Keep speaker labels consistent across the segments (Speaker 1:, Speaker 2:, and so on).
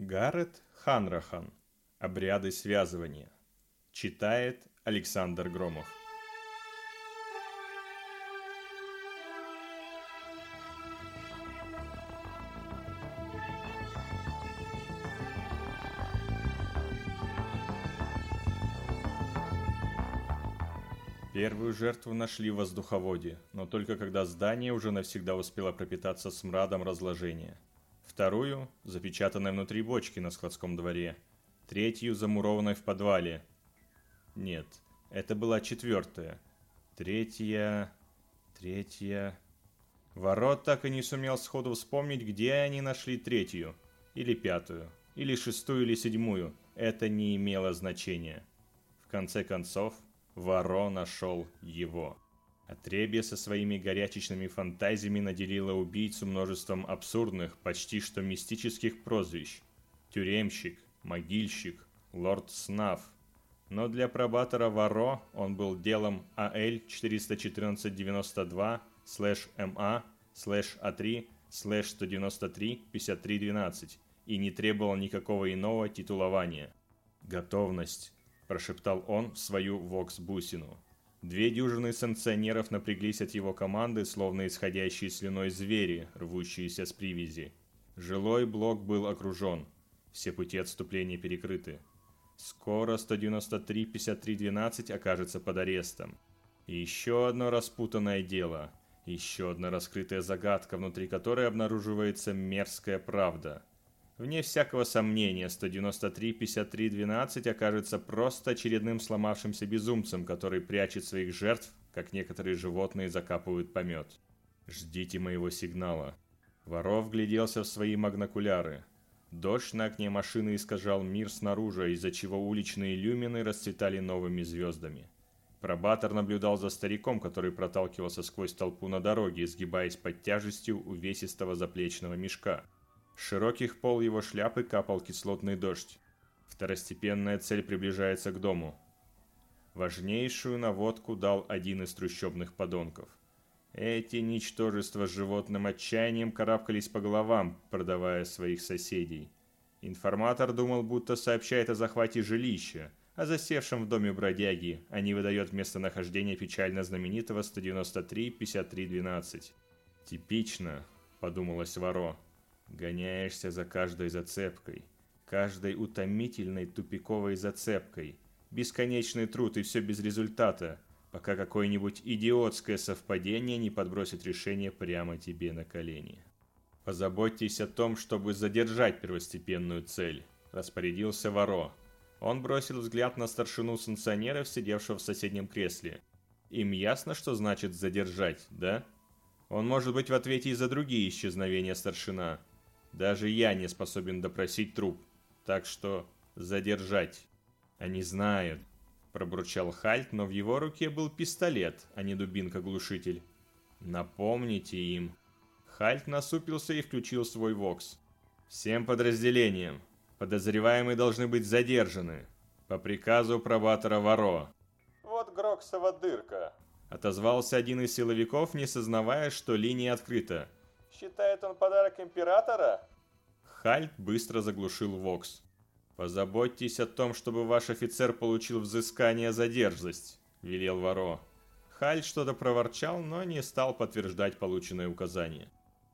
Speaker 1: Гаррет Ханрахан. Обряды связывания. Читает Александр Громов. Первую жертву нашли в воздуховоде, но только когда здание уже навсегда успело пропитаться смрадом разложения. Вторую – запечатанной внутри бочки на складском дворе. Третью – замурованной в подвале. Нет, это была четвертая. Третья... Третья... Ворот так и не сумел сходу вспомнить, где они нашли третью. Или пятую. Или шестую, или седьмую. Это не имело значения. В конце концов, Варо нашел его. Отребье со своими горячечными фантазиями наделило убийцу множеством абсурдных, почти что мистических прозвищ. Тюремщик, могильщик, лорд Снаф. Но для пробатора Варо он был делом АЛ 41492 слэш МА слэш А3 слэш 193 5312 и не требовал никакого иного титулования. Готовность прошептал он в свою вокс-бусину. Две дюжины санкционеров напряглись от его команды, словно исходящие слюной звери, рвущиеся с привязи. Жилой блок был окружен. Все пути отступления перекрыты. Скоро 193-5312 окажется под арестом. И еще одно распутанное дело. Еще одна раскрытая загадка, внутри которой обнаруживается мерзкая правда. Вне всякого сомнения, 193-53-12 окажется просто очередным сломавшимся безумцем, который прячет своих жертв, как некоторые животные закапывают помет. Ждите моего сигнала. Воров гляделся в свои магнокуляры. Дождь на окне машины искажал мир снаружи, из-за чего уличные люмины расцветали новыми звездами. Пробатор наблюдал за стариком, который проталкивался сквозь толпу на дороге, сгибаясь под тяжестью увесистого заплечного мешка – широких пол его шляпы капал кислотный дождь. Второстепенная цель приближается к дому. Важнейшую наводку дал один из трущобных подонков. Эти ничтожества с животным отчаянием карабкались по головам, продавая своих соседей. Информатор думал, будто сообщает о захвате жилища, а засевшем в доме бродяги, а не выдает местонахождение печально знаменитого 193-5312. «Типично», — подумалось Варо, — Гоняешься за каждой зацепкой, каждой утомительной тупиковой зацепкой. Бесконечный труд и все без результата, пока какое-нибудь идиотское совпадение не подбросит решение прямо тебе на колени. Позаботьтесь о том, чтобы задержать первостепенную цель, распорядился Варо. Он бросил взгляд на старшину санкционеров, сидевшего в соседнем кресле. Им ясно, что значит задержать, да? Он может быть в ответе и за другие исчезновения старшина. Даже я не способен допросить труп, так что задержать. Они знают, пробурчал Хальт, но в его руке был пистолет, а не дубинка-глушитель. Напомните им. Хальт насупился и включил свой вокс. Всем подразделениям. Подозреваемые должны быть задержаны. По приказу пробатора Варо.
Speaker 2: Вот Гроксова дырка.
Speaker 1: Отозвался один из силовиков, не сознавая, что линия открыта.
Speaker 2: Считает он подарок императора?
Speaker 1: Хальт быстро заглушил Вокс. «Позаботьтесь о том, чтобы ваш офицер получил взыскание за дерзость», – велел Варо. Хальт что-то проворчал, но не стал подтверждать полученное указание.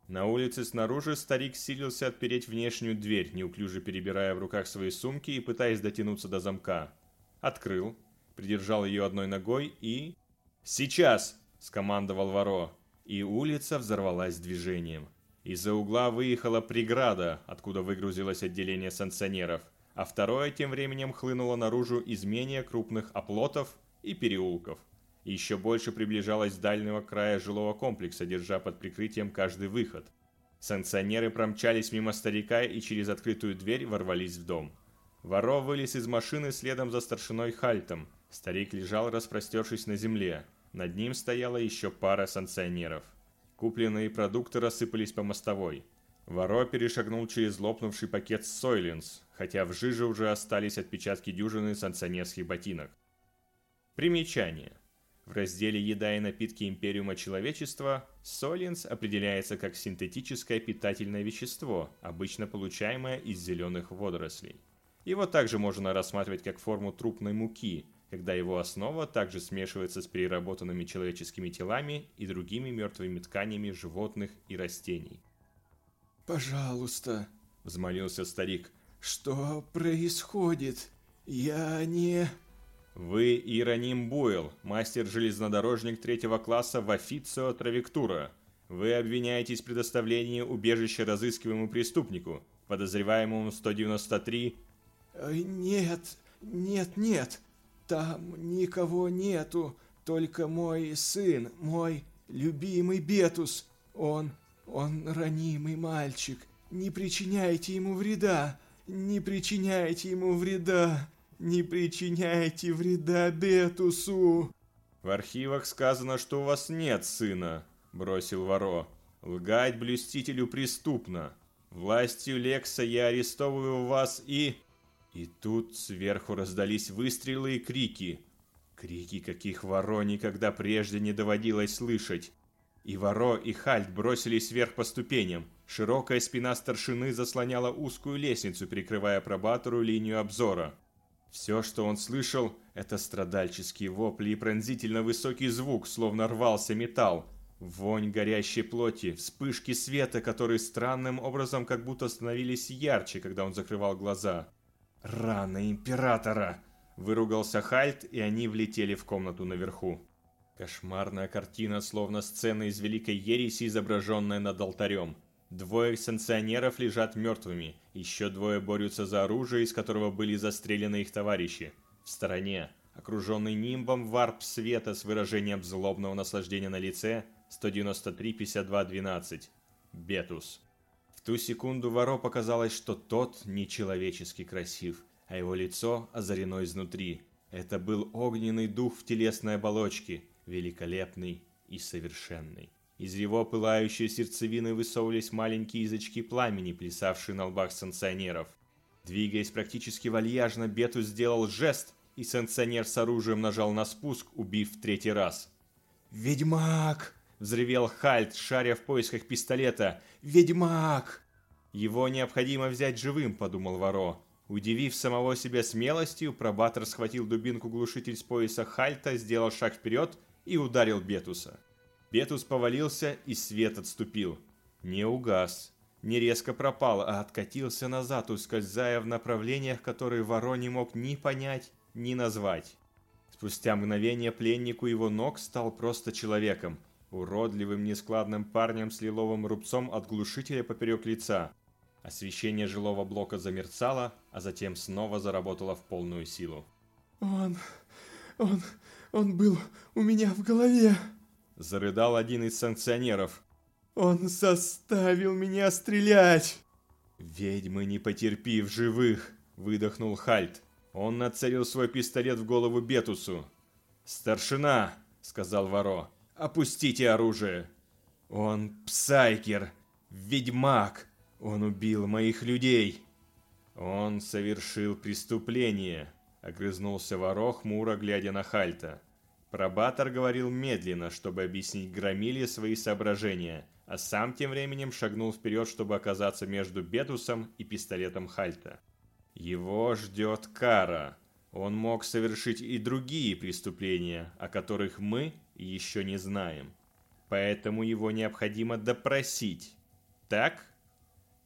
Speaker 1: На улице снаружи старик силился отпереть внешнюю дверь, неуклюже перебирая в руках свои сумки и пытаясь дотянуться до замка. Открыл, придержал ее одной ногой и... «Сейчас!» – скомандовал Варо и улица взорвалась движением. Из-за угла выехала преграда, откуда выгрузилось отделение санкционеров, а второе тем временем хлынуло наружу из менее крупных оплотов и переулков. еще больше приближалось с дальнего края жилого комплекса, держа под прикрытием каждый выход. Санкционеры промчались мимо старика и через открытую дверь ворвались в дом. Воро вылез из машины следом за старшиной Хальтом. Старик лежал, распростершись на земле. Над ним стояла еще пара санкционеров. Купленные продукты рассыпались по мостовой. Воро перешагнул через лопнувший пакет Сойлинс, хотя в жиже уже остались отпечатки дюжины санкционерских ботинок. Примечание. В разделе «Еда и напитки Империума человечества» солинс определяется как синтетическое питательное вещество, обычно получаемое из зеленых водорослей. Его также можно рассматривать как форму трупной муки, когда его основа также смешивается с переработанными человеческими телами и другими мертвыми тканями животных и растений.
Speaker 3: «Пожалуйста», — взмолился старик, — «что происходит? Я не...»
Speaker 1: Вы Ироним Буэл, мастер-железнодорожник третьего класса в официо Травектура. Вы обвиняетесь в предоставлении убежища разыскиваемому преступнику, подозреваемому 193...
Speaker 3: Нет, нет, нет, там никого нету, только мой сын, мой любимый Бетус. Он, он ранимый мальчик. Не причиняйте ему вреда, не причиняйте ему вреда. Не причиняйте вреда Бетусу!»
Speaker 1: «В архивах сказано, что у вас нет сына», — бросил Воро. «Лгать блюстителю преступно. Властью Лекса я арестовываю вас и...» И тут сверху раздались выстрелы и крики. Крики, каких Воро никогда прежде не доводилось слышать. И Воро, и Хальт бросились вверх по ступеням. Широкая спина старшины заслоняла узкую лестницу, прикрывая пробатору линию обзора. Все, что он слышал, это страдальческие вопли и пронзительно высокий звук, словно рвался металл. Вонь горящей плоти, вспышки света, которые странным образом как будто становились ярче, когда он закрывал глаза. «Раны Императора!» Выругался Хальт, и они влетели в комнату наверху. Кошмарная картина, словно сцена из Великой Ереси, изображенная над алтарем. Двое санкционеров лежат мертвыми, еще двое борются за оружие, из которого были застрелены их товарищи. В стороне, окруженный нимбом варп света с выражением злобного наслаждения на лице, 193-52-12. Бетус. Ту секунду Варо показалось, что тот нечеловечески красив, а его лицо озарено изнутри. Это был огненный дух в телесной оболочке, великолепный и совершенный. Из его пылающей сердцевины высовывались маленькие язычки пламени, плясавшие на лбах санкционеров. Двигаясь практически вальяжно, Бету сделал жест, и санкционер с оружием нажал на спуск, убив в третий раз.
Speaker 3: «Ведьмак!» – взревел Хальт, шаря в поисках пистолета. «Ведьмак!»
Speaker 1: «Его необходимо взять живым», – подумал Варо. Удивив самого себя смелостью, пробатор схватил дубинку-глушитель с пояса Хальта, сделал шаг вперед и ударил Бетуса. Бетус повалился, и свет отступил. Не угас, не резко пропал, а откатился назад, ускользая в направлениях, которые Воро не мог ни понять, ни назвать. Спустя мгновение пленнику его ног стал просто человеком, уродливым нескладным парнем с лиловым рубцом от глушителя поперек лица. Освещение жилого блока замерцало, а затем снова заработало в полную силу.
Speaker 3: «Он... он... он был у меня в голове!»
Speaker 1: Зарыдал один из санкционеров.
Speaker 3: «Он заставил меня стрелять!»
Speaker 1: «Ведьмы не потерпи в живых!» – выдохнул Хальт. Он нацелил свой пистолет в голову Бетусу. «Старшина!» – сказал Варо. «Опустите оружие!» «Он псайкер! Ведьмак! Он убил моих людей!» «Он совершил преступление!» – огрызнулся Варо, хмуро глядя на Хальта. Пробатор говорил медленно, чтобы объяснить Громиле свои соображения, а сам тем временем шагнул вперед, чтобы оказаться между Бетусом и пистолетом Хальта. Его ждет кара. Он мог совершить и другие преступления, о которых мы еще не знаем. Поэтому его необходимо допросить. Так?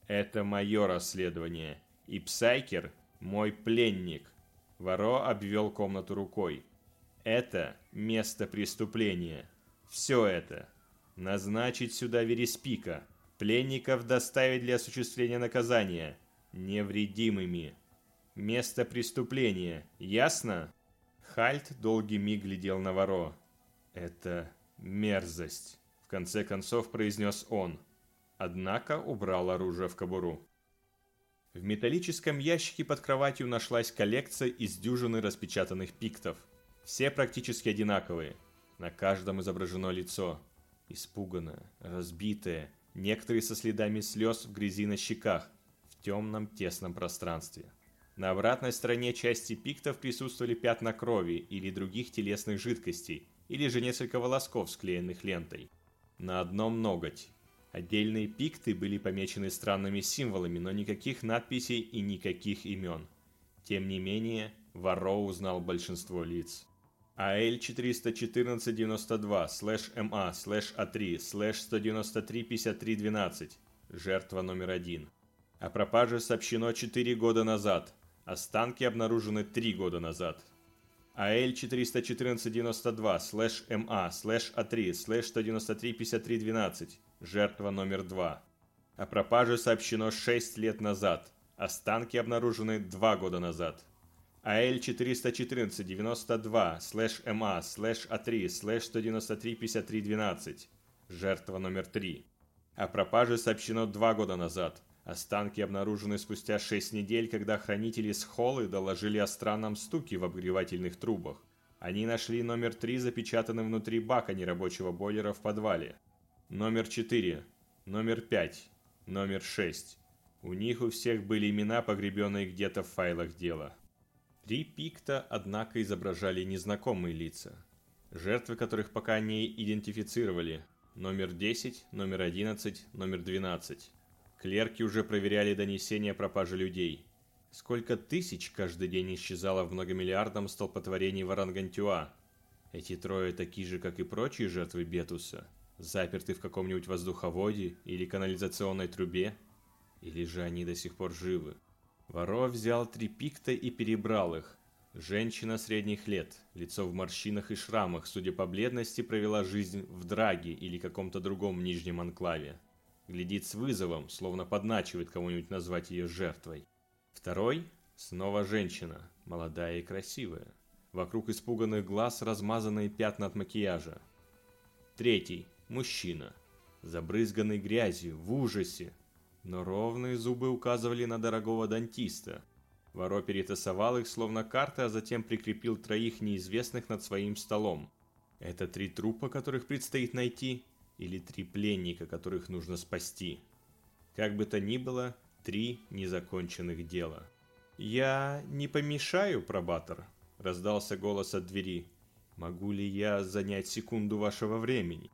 Speaker 1: Это мое расследование. И Псайкер – мой пленник. Варо обвел комнату рукой. Это место преступления. Все это. Назначить сюда вериспекса. Пленников доставить для осуществления наказания. Невредимыми. Место преступления. Ясно? Хальт долгий миг глядел на Воро. Это мерзость. В конце концов произнес он. Однако убрал оружие в кобуру. В металлическом ящике под кроватью нашлась коллекция из дюжины распечатанных пиктов – все практически одинаковые. На каждом изображено лицо. Испуганное, разбитое, некоторые со следами слез в грязи на щеках, в темном тесном пространстве. На обратной стороне части пиктов присутствовали пятна крови или других телесных жидкостей, или же несколько волосков, склеенных лентой. На одном ноготь. Отдельные пикты были помечены странными символами, но никаких надписей и никаких имен. Тем не менее, Варо узнал большинство лиц. АЛ-414-92, слэш МА, слэш А3, слэш 193-53-12. Жертва номер один. О пропаже сообщено 4 года назад. Останки обнаружены 3 года назад. АЛ-414-92, слэш МА, слэш А3, слэш 193-53-12. Жертва номер 2. О пропаже сообщено 6 лет назад. Останки обнаружены 2 года назад. АЛ-414-92, слэш МА, слэш А3, слэш 193-53-12. Жертва номер 3. О пропаже сообщено 2 года назад. Останки обнаружены спустя 6 недель, когда хранители схолы доложили о странном стуке в обогревательных трубах. Они нашли номер 3 запечатанным внутри бака нерабочего бойлера в подвале. Номер 4, номер 5, номер 6. У них у всех были имена, погребенные где-то в файлах дела. Три пикта, однако, изображали незнакомые лица, жертвы которых пока не идентифицировали. Номер 10, номер 11, номер 12. Клерки уже проверяли донесения о пропаже людей. Сколько тысяч каждый день исчезало в многомиллиардном столпотворении Варангантюа. Эти трое такие же, как и прочие жертвы Бетуса, заперты в каком-нибудь воздуховоде или канализационной трубе, или же они до сих пор живы. Варо взял три пикта и перебрал их. Женщина средних лет, лицо в морщинах и шрамах, судя по бледности, провела жизнь в Драге или каком-то другом нижнем анклаве. Глядит с вызовом, словно подначивает кого-нибудь назвать ее жертвой. Второй – снова женщина, молодая и красивая. Вокруг испуганных глаз размазанные пятна от макияжа. Третий – мужчина, забрызганный грязью, в ужасе, но ровные зубы указывали на дорогого дантиста. Воро перетасовал их словно карты, а затем прикрепил троих неизвестных над своим столом. Это три трупа, которых предстоит найти, или три пленника, которых нужно спасти. Как бы то ни было, три незаконченных дела. «Я не помешаю, пробатор?» – раздался голос от двери. «Могу ли я занять секунду вашего времени?»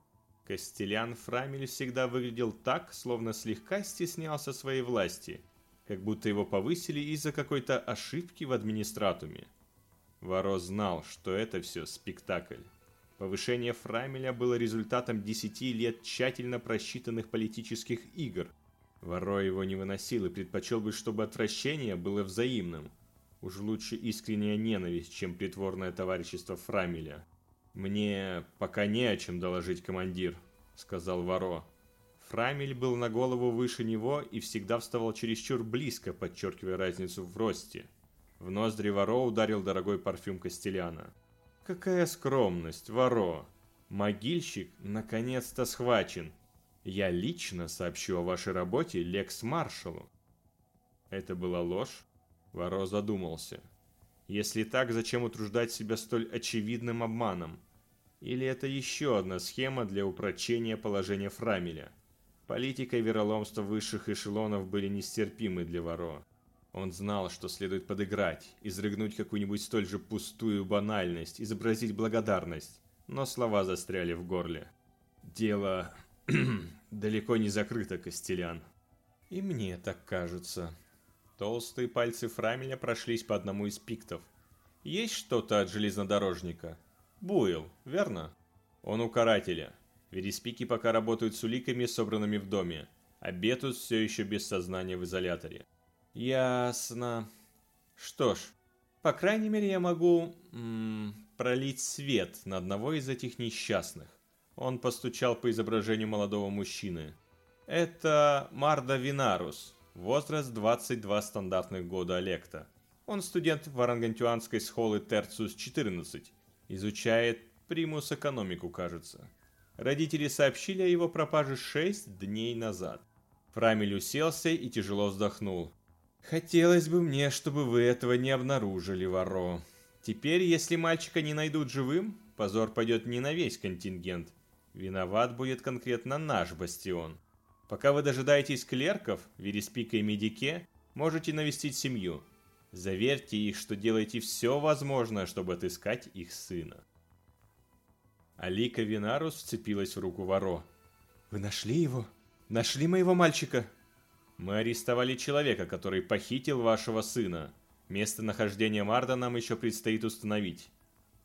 Speaker 1: Костелян Фрамель всегда выглядел так, словно слегка стеснялся своей власти, как будто его повысили из-за какой-то ошибки в администратуме. Варо знал, что это все спектакль. Повышение Фрамеля было результатом десяти лет тщательно просчитанных политических игр. Варо его не выносил и предпочел бы, чтобы отвращение было взаимным. Уж лучше искренняя ненависть, чем притворное товарищество Фрамеля. «Мне пока не о чем доложить, командир», — сказал Варо. Фрамель был на голову выше него и всегда вставал чересчур близко, подчеркивая разницу в росте. В ноздри Варо ударил дорогой парфюм Костеляна. «Какая скромность, Варо! Могильщик наконец-то схвачен. Я лично сообщу о вашей работе Лекс-маршалу». Это была ложь? Варо задумался. Если так, зачем утруждать себя столь очевидным обманом? Или это еще одна схема для упрочения положения Фрамеля? Политика и вероломство высших эшелонов были нестерпимы для Варо. Он знал, что следует подыграть, изрыгнуть какую-нибудь столь же пустую банальность, изобразить благодарность, но слова застряли в горле. Дело далеко не закрыто, Костелян. И мне так кажется. Толстые пальцы Фрамеля прошлись по одному из пиктов. Есть что-то от железнодорожника? Буйл, верно? Он у карателя. Вереспики пока работают с уликами, собранными в доме, а Бетус все еще без сознания в изоляторе. Ясно. Что ж, по крайней мере я могу м -м, пролить свет на одного из этих несчастных. Он постучал по изображению молодого мужчины. Это Марда Винарус, Возраст 22 стандартных года Олекта. Он студент Варангантюанской школы Терцус-14. Изучает примус экономику, кажется. Родители сообщили о его пропаже 6 дней назад. Фрамиль уселся и тяжело вздохнул. «Хотелось бы мне, чтобы вы этого не обнаружили, Варо. Теперь, если мальчика не найдут живым, позор пойдет не на весь контингент. Виноват будет конкретно наш бастион. Пока вы дожидаетесь клерков, Вереспика и Медике, можете навестить семью. Заверьте их, что делаете все возможное, чтобы отыскать их сына. Алика Винарус вцепилась в руку Варо.
Speaker 3: «Вы нашли его? Нашли моего мальчика?»
Speaker 1: «Мы арестовали человека, который похитил вашего сына. Местонахождение Марда нам еще предстоит установить».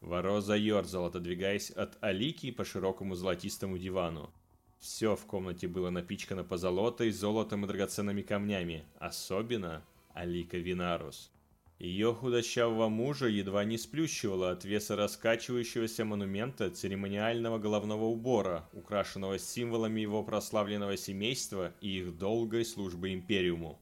Speaker 1: Варо заерзал, отодвигаясь от Алики по широкому золотистому дивану. Все в комнате было напичкано позолотой, золотом и драгоценными камнями, особенно Алика Винарус. Ее худощавого мужа едва не сплющивало от веса раскачивающегося монумента церемониального головного убора, украшенного символами его прославленного семейства и их долгой службы Империуму.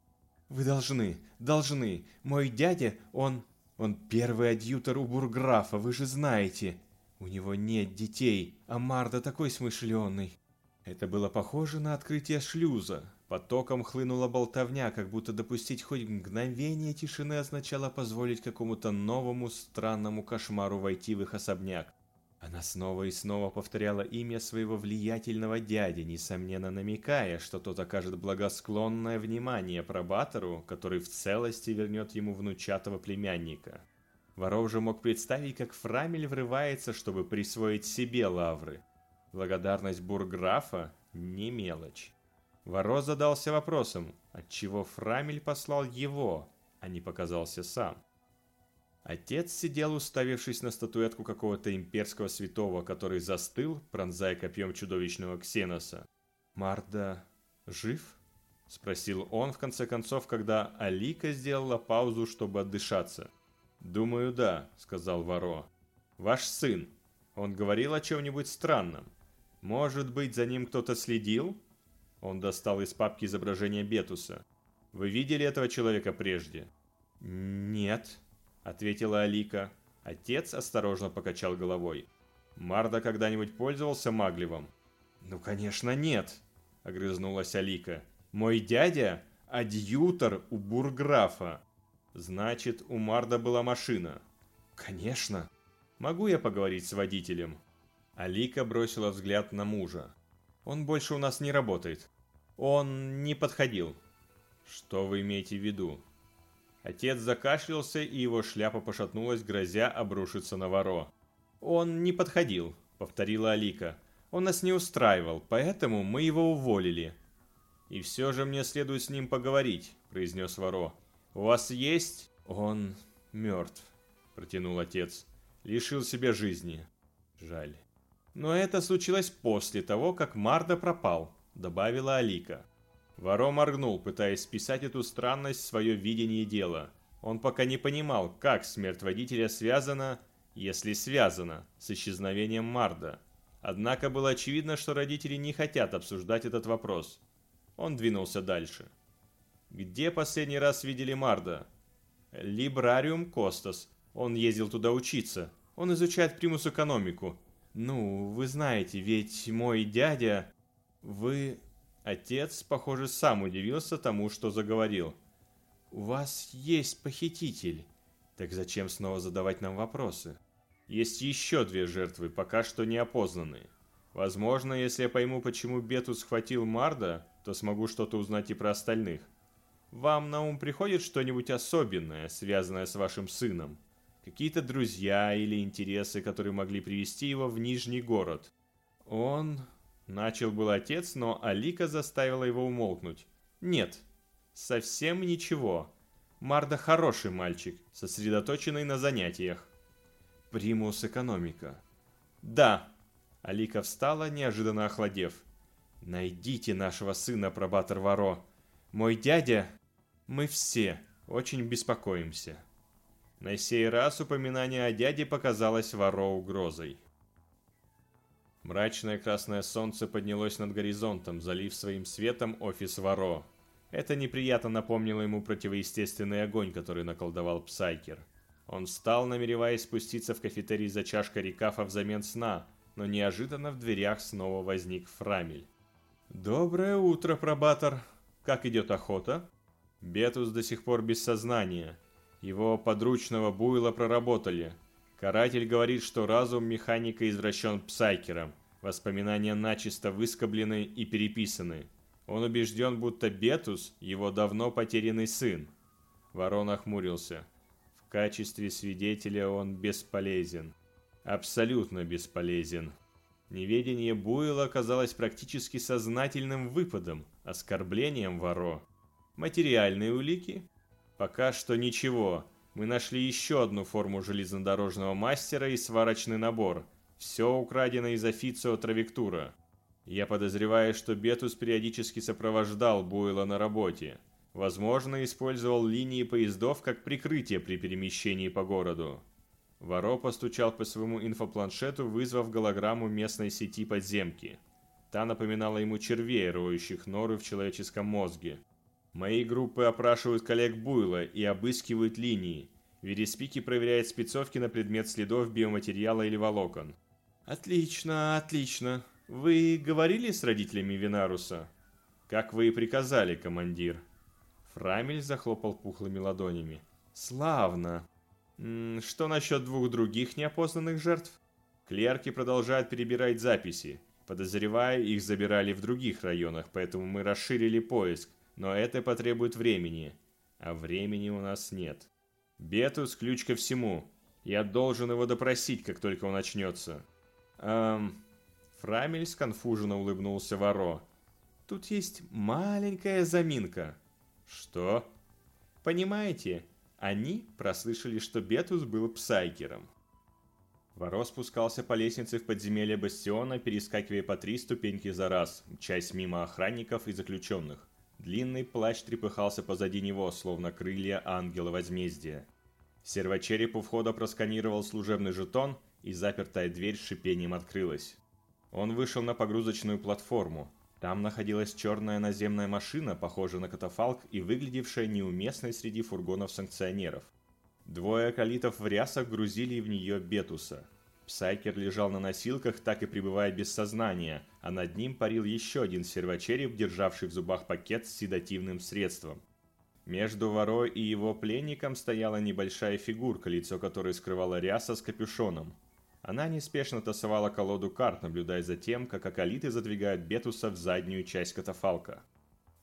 Speaker 3: «Вы должны, должны. Мой дядя, он... он первый адъютор у бурграфа, вы же знаете. У него нет детей, а Марда такой смышленый». Это было похоже на открытие шлюза. Потоком хлынула болтовня, как будто допустить хоть мгновение тишины означало позволить какому-то новому странному кошмару войти в их особняк. Она снова и снова повторяла имя своего влиятельного дяди, несомненно намекая, что тот окажет благосклонное внимание пробатору, который в целости вернет ему внучатого племянника. Воров же мог представить, как Фрамель врывается, чтобы присвоить себе лавры. Благодарность бурграфа – не мелочь. Воро задался вопросом, отчего Фрамель послал его, а не показался сам. Отец сидел, уставившись на статуэтку какого-то имперского святого, который застыл, пронзая копьем чудовищного Ксеноса. «Марда жив?» – спросил он, в конце концов, когда Алика сделала паузу, чтобы отдышаться. «Думаю, да», – сказал Варо. «Ваш сын. Он говорил о чем-нибудь странном. Может быть, за ним кто-то следил? Он достал из папки изображение Бетуса. Вы видели этого человека прежде? Нет, ответила Алика. Отец осторожно покачал головой. Марда когда-нибудь пользовался Маглевом? Ну, конечно, нет, огрызнулась Алика. Мой дядя – адъютор у бурграфа. Значит, у Марда была машина. Конечно. Могу я поговорить с водителем? Алика бросила взгляд на мужа. «Он больше у нас не работает. Он не подходил». «Что вы имеете в виду?» Отец закашлялся, и его шляпа пошатнулась, грозя обрушиться на воро. «Он не подходил», — повторила Алика. «Он нас не устраивал, поэтому мы его уволили». «И все же мне следует с ним поговорить», — произнес воро. «У вас есть...» «Он мертв», — протянул отец. «Лишил себя жизни. Жаль». Но это случилось после того, как Марда пропал, добавила Алика. Варо моргнул, пытаясь списать эту странность в свое видение дела. Он пока не понимал, как смерть водителя связана, если связана, с исчезновением Марда. Однако было очевидно, что родители не хотят обсуждать этот вопрос. Он двинулся дальше. Где последний раз видели Марда? Либрариум Костас. Он ездил туда учиться. Он изучает примус-экономику. Ну, вы знаете, ведь мой дядя... Вы... Отец, похоже, сам удивился тому, что заговорил. У вас есть похититель. Так зачем снова задавать нам вопросы? Есть еще две жертвы, пока что не опознанные. Возможно, если я пойму, почему Бетус схватил Марда, то смогу что-то узнать и про остальных. Вам на ум приходит что-нибудь особенное, связанное с вашим сыном? Какие-то друзья или интересы, которые могли привести его в Нижний город. Он... Начал был отец, но Алика заставила его умолкнуть. Нет, совсем ничего. Марда хороший мальчик, сосредоточенный на занятиях. Примус экономика. Да. Алика встала, неожиданно охладев. Найдите нашего сына, пробатор Варо. Мой дядя... Мы все очень беспокоимся. На сей раз упоминание о дяде показалось Варо угрозой. Мрачное красное солнце поднялось над горизонтом, залив своим светом офис Варо. Это неприятно напомнило ему противоестественный огонь, который наколдовал Псайкер. Он встал, намереваясь спуститься в кафетерий за чашкой рекафа взамен сна, но неожиданно в дверях снова возник Фрамель. «Доброе утро, пробатор. Как идет охота?» Бетус до сих пор без сознания. Его подручного буйла проработали. Каратель говорит, что разум механика извращен псайкером. Воспоминания начисто выскоблены и переписаны. Он убежден, будто Бетус – его давно потерянный сын. Ворон охмурился. В качестве свидетеля он бесполезен. Абсолютно бесполезен.
Speaker 1: Неведение Буэла оказалось практически сознательным выпадом, оскорблением Варо. Материальные улики? Пока что ничего. Мы нашли еще одну форму железнодорожного мастера и сварочный набор. Все украдено из официо Травектура. Я подозреваю, что Бетус периодически сопровождал Буэла на работе. Возможно, использовал линии поездов как прикрытие при перемещении по городу. Варо постучал по своему инфопланшету, вызвав голограмму местной сети подземки. Та напоминала ему червей, роющих норы в человеческом мозге. Мои группы опрашивают коллег Буйла и обыскивают линии. Вереспики проверяет спецовки на предмет следов биоматериала или волокон. Отлично, отлично. Вы говорили с родителями Винаруса? Как вы и приказали, командир. Фрамель захлопал пухлыми ладонями. Славно. Что насчет двух других неопознанных жертв? Клерки продолжают перебирать записи. Подозревая, их забирали в других районах, поэтому мы расширили поиск, но это потребует времени. А времени у нас нет. Бетус – ключ ко всему. Я должен его допросить, как только он начнется. Эм... Фрамель сконфуженно улыбнулся Варо. Тут есть маленькая заминка. Что? Понимаете, они прослышали, что Бетус был псайкером. Воро спускался по лестнице в подземелье бастиона, перескакивая по три ступеньки за раз, часть мимо охранников и заключенных. Длинный плащ трепыхался позади него, словно крылья ангела возмездия. Сервочереп у входа просканировал служебный жетон, и запертая дверь с шипением открылась. Он вышел на погрузочную платформу. Там находилась черная наземная машина, похожая на катафалк и выглядевшая неуместной среди фургонов санкционеров. Двое акалитов в рясах грузили в нее Бетуса. Псайкер лежал на носилках, так и пребывая без сознания, а над ним парил еще один сервочереп, державший в зубах пакет с седативным средством. Между ворой и его пленником стояла небольшая фигурка, лицо которой скрывала ряса с капюшоном. Она неспешно тасовала колоду карт, наблюдая за тем, как акалиты задвигают Бетуса в заднюю часть катафалка.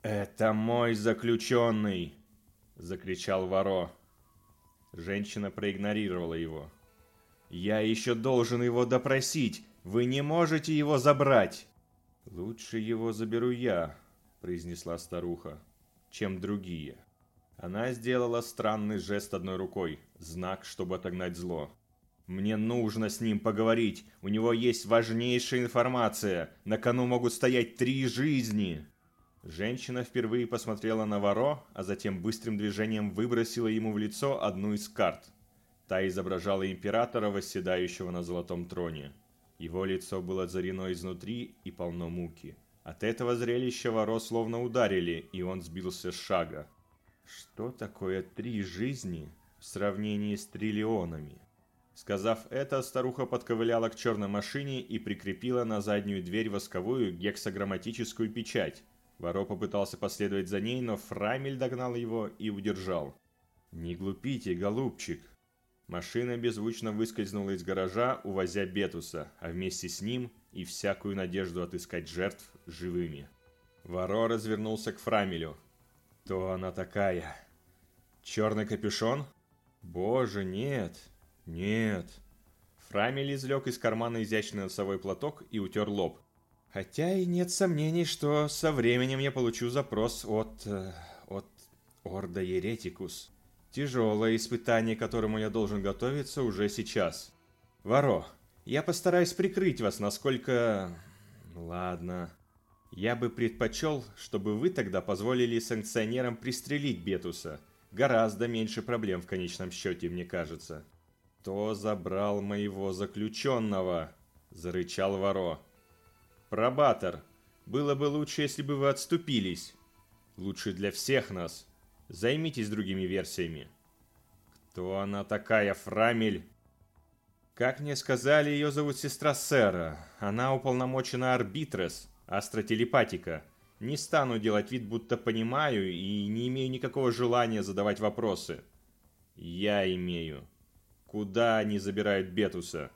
Speaker 1: «Это мой заключенный!» – закричал Варо. Женщина проигнорировала его. «Я еще должен его допросить! Вы не можете его забрать!» «Лучше его заберу я», – произнесла старуха, – «чем другие». Она сделала странный жест одной рукой, знак, чтобы отогнать зло. Мне нужно с ним поговорить. У него есть важнейшая информация. На кону могут стоять три жизни. Женщина впервые посмотрела на Варо, а затем быстрым движением выбросила ему в лицо одну из карт. Та изображала императора, восседающего на золотом троне. Его лицо было озарено изнутри и полно муки. От этого зрелища Варо словно ударили, и он сбился с шага. Что такое три жизни в сравнении с триллионами? Сказав это, старуха подковыляла к черной машине и прикрепила на заднюю дверь восковую гексограмматическую печать. Воро попытался последовать за ней, но Фрамель догнал его и удержал. «Не глупите, голубчик!» Машина беззвучно выскользнула из гаража, увозя Бетуса, а вместе с ним и всякую надежду отыскать жертв живыми. Воро развернулся к Фрамелю. «Кто она такая?» «Черный капюшон?» «Боже, нет!» «Нет». Фрамель извлек из кармана изящный носовой платок и утер лоб. «Хотя и нет сомнений, что со временем я получу запрос от... Э, от Орда Еретикус. Тяжелое испытание, к которому я должен готовиться уже сейчас. Варо, я постараюсь прикрыть вас, насколько... Ладно. Я бы предпочел, чтобы вы тогда позволили санкционерам пристрелить Бетуса. Гораздо меньше проблем в конечном счете, мне кажется. «Кто забрал моего заключенного?» – зарычал Варо. «Пробатор, было бы лучше, если бы вы отступились. Лучше для всех нас. Займитесь другими версиями». «Кто она такая, Фрамель?» «Как мне сказали, ее зовут сестра Сэра. Она уполномочена Арбитрес, астротелепатика. Не стану делать вид, будто понимаю, и не имею никакого желания задавать вопросы. Я имею». Куда они забирают Бетуса?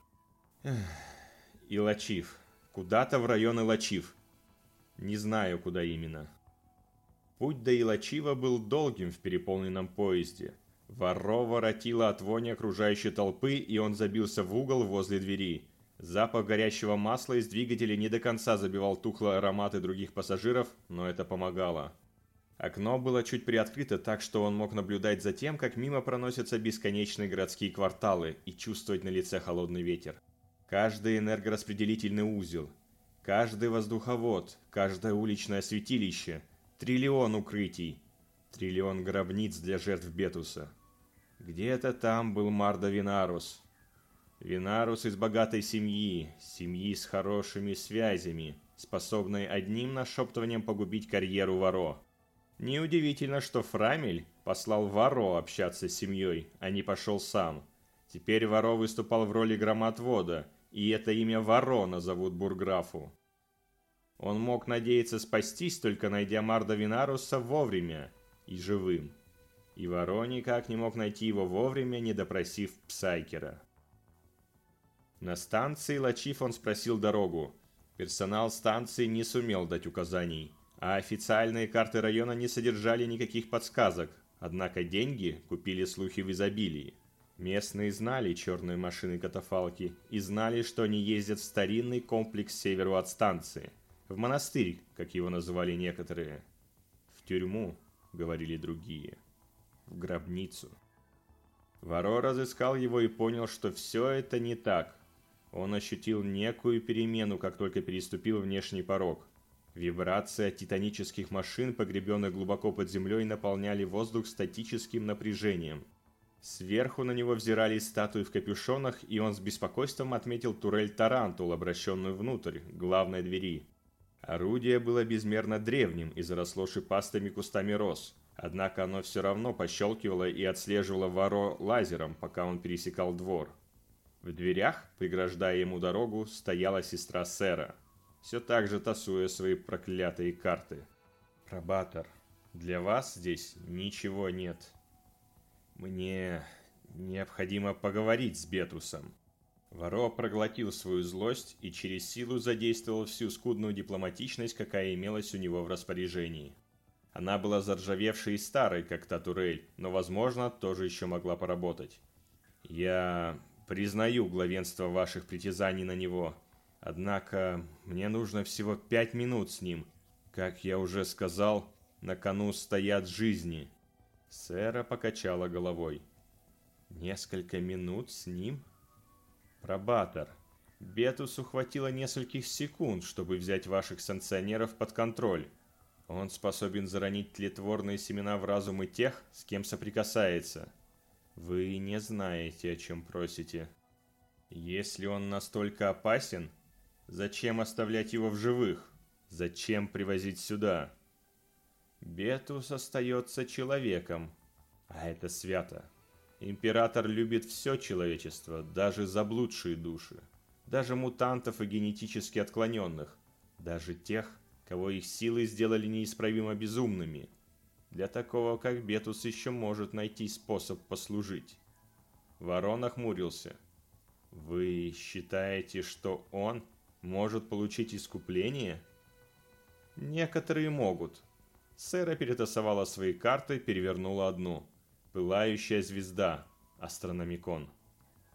Speaker 1: Илачив. Куда-то в район Илачив. Не знаю, куда именно. Путь до Илачива был долгим в переполненном поезде. Воро воротило от вони окружающей толпы, и он забился в угол возле двери. Запах горящего масла из двигателя не до конца забивал тухлые ароматы других пассажиров, но это помогало. Окно было чуть приоткрыто так, что он мог наблюдать за тем, как мимо проносятся бесконечные городские кварталы и чувствовать на лице холодный ветер. Каждый энергораспределительный узел, каждый воздуховод, каждое уличное святилище, триллион укрытий, триллион гробниц для жертв Бетуса. Где-то там был Мардо Винарус. Винарус из богатой семьи, семьи с хорошими связями, способной одним нашептыванием погубить карьеру Варо. Неудивительно, что Фрамель послал Варо общаться с семьей, а не пошел сам. Теперь Варо выступал в роли громотвода, и это имя Варо назовут бурграфу. Он мог надеяться спастись, только найдя Марда Винаруса вовремя и живым. И Варо никак не мог найти его вовремя, не допросив Псайкера. На станции Лачиф он спросил дорогу. Персонал станции не сумел дать указаний а официальные карты района не содержали никаких подсказок, однако деньги купили слухи в изобилии. Местные знали черные машины-катафалки и знали, что они ездят в старинный комплекс северу от станции, в монастырь, как его называли некоторые. В тюрьму, говорили другие, в гробницу. Варо разыскал его и понял, что все это не так. Он ощутил некую перемену, как только переступил внешний порог. Вибрация титанических машин, погребенных глубоко под землей, наполняли воздух статическим напряжением. Сверху на него взирали статуи в капюшонах, и он с беспокойством отметил турель Тарантул, обращенную внутрь, главной двери. Орудие было безмерно древним и заросло шипастыми кустами роз. Однако оно все равно пощелкивало и отслеживало Варо лазером, пока он пересекал двор. В дверях, преграждая ему дорогу, стояла сестра Сера – все так же тасуя свои проклятые карты. «Пробатор, для вас здесь ничего нет. Мне необходимо поговорить с Бетрусом». Варо проглотил свою злость и через силу задействовал всю скудную дипломатичность, какая имелась у него в распоряжении. Она была заржавевшей и старой, как та турель, но, возможно, тоже еще могла поработать. «Я признаю главенство ваших притязаний на него», Однако мне нужно всего пять минут с ним. Как я уже сказал, на кону стоят жизни. Сэра покачала головой. Несколько минут с ним? Пробатор. Бетусу хватило нескольких секунд, чтобы взять ваших санкционеров под контроль. Он способен заронить тлетворные семена в разумы тех, с кем соприкасается. Вы не знаете, о чем просите. Если он настолько опасен, Зачем оставлять его в живых? Зачем привозить сюда? Бетус остается человеком, а это свято. Император любит все человечество, даже заблудшие души, даже мутантов и генетически отклоненных, даже тех, кого их силы сделали неисправимо безумными. Для такого, как Бетус, еще может найти способ послужить. Ворон охмурился. «Вы считаете, что он может получить искупление? Некоторые могут. Сэра перетасовала свои карты, перевернула одну. Пылающая звезда. Астрономикон.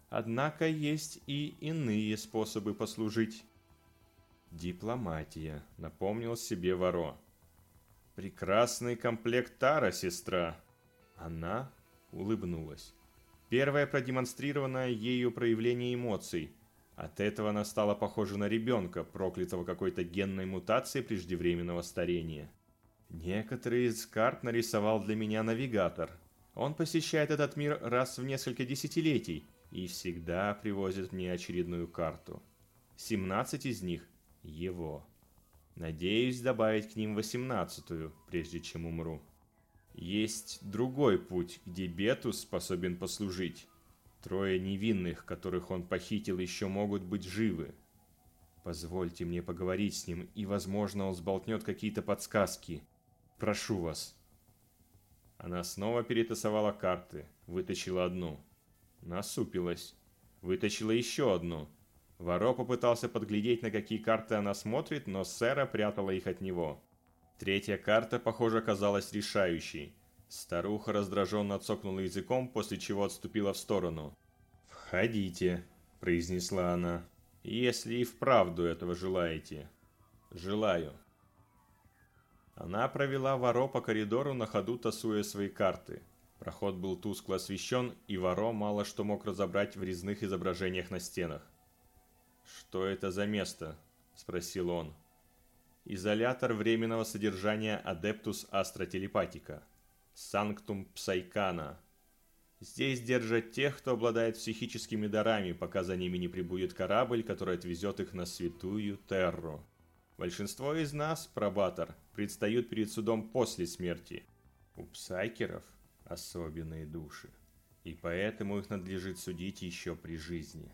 Speaker 1: Однако есть и иные способы послужить. Дипломатия, напомнил себе Варо. Прекрасный комплект Тара, сестра. Она улыбнулась. Первое продемонстрированное ею проявление эмоций – от этого она стала похожа на ребенка, проклятого какой-то генной мутацией преждевременного старения. Некоторые из карт нарисовал для меня навигатор. Он посещает этот мир раз в несколько десятилетий и всегда привозит мне очередную карту. 17 из них – его. Надеюсь добавить к ним восемнадцатую, прежде чем умру. Есть другой путь, где Бетус способен послужить. Трое невинных, которых он похитил, еще могут быть живы. Позвольте мне поговорить с ним, и, возможно, он сболтнет какие-то подсказки. Прошу вас. Она снова перетасовала карты, вытащила одну. Насупилась. Вытащила еще одну. Воро попытался подглядеть, на какие карты она смотрит, но Сэра прятала их от него. Третья карта, похоже, оказалась решающей. Старуха раздраженно цокнула языком, после чего отступила в сторону. «Входите», – произнесла она. Если и вправду этого желаете. Желаю. Она провела Варо по коридору на ходу тасуя свои карты. Проход был тускло освещен, и Варо мало что мог разобрать в резных изображениях на стенах. «Что это за место?» – спросил он. «Изолятор временного содержания Astra Telepatica. Санктум Псайкана. Здесь держат тех, кто обладает психическими дарами, пока за ними не прибудет корабль, который отвезет их на святую Терру. Большинство из нас, пробатор, предстают перед судом после смерти. У псайкеров особенные души, и поэтому их надлежит судить еще при жизни.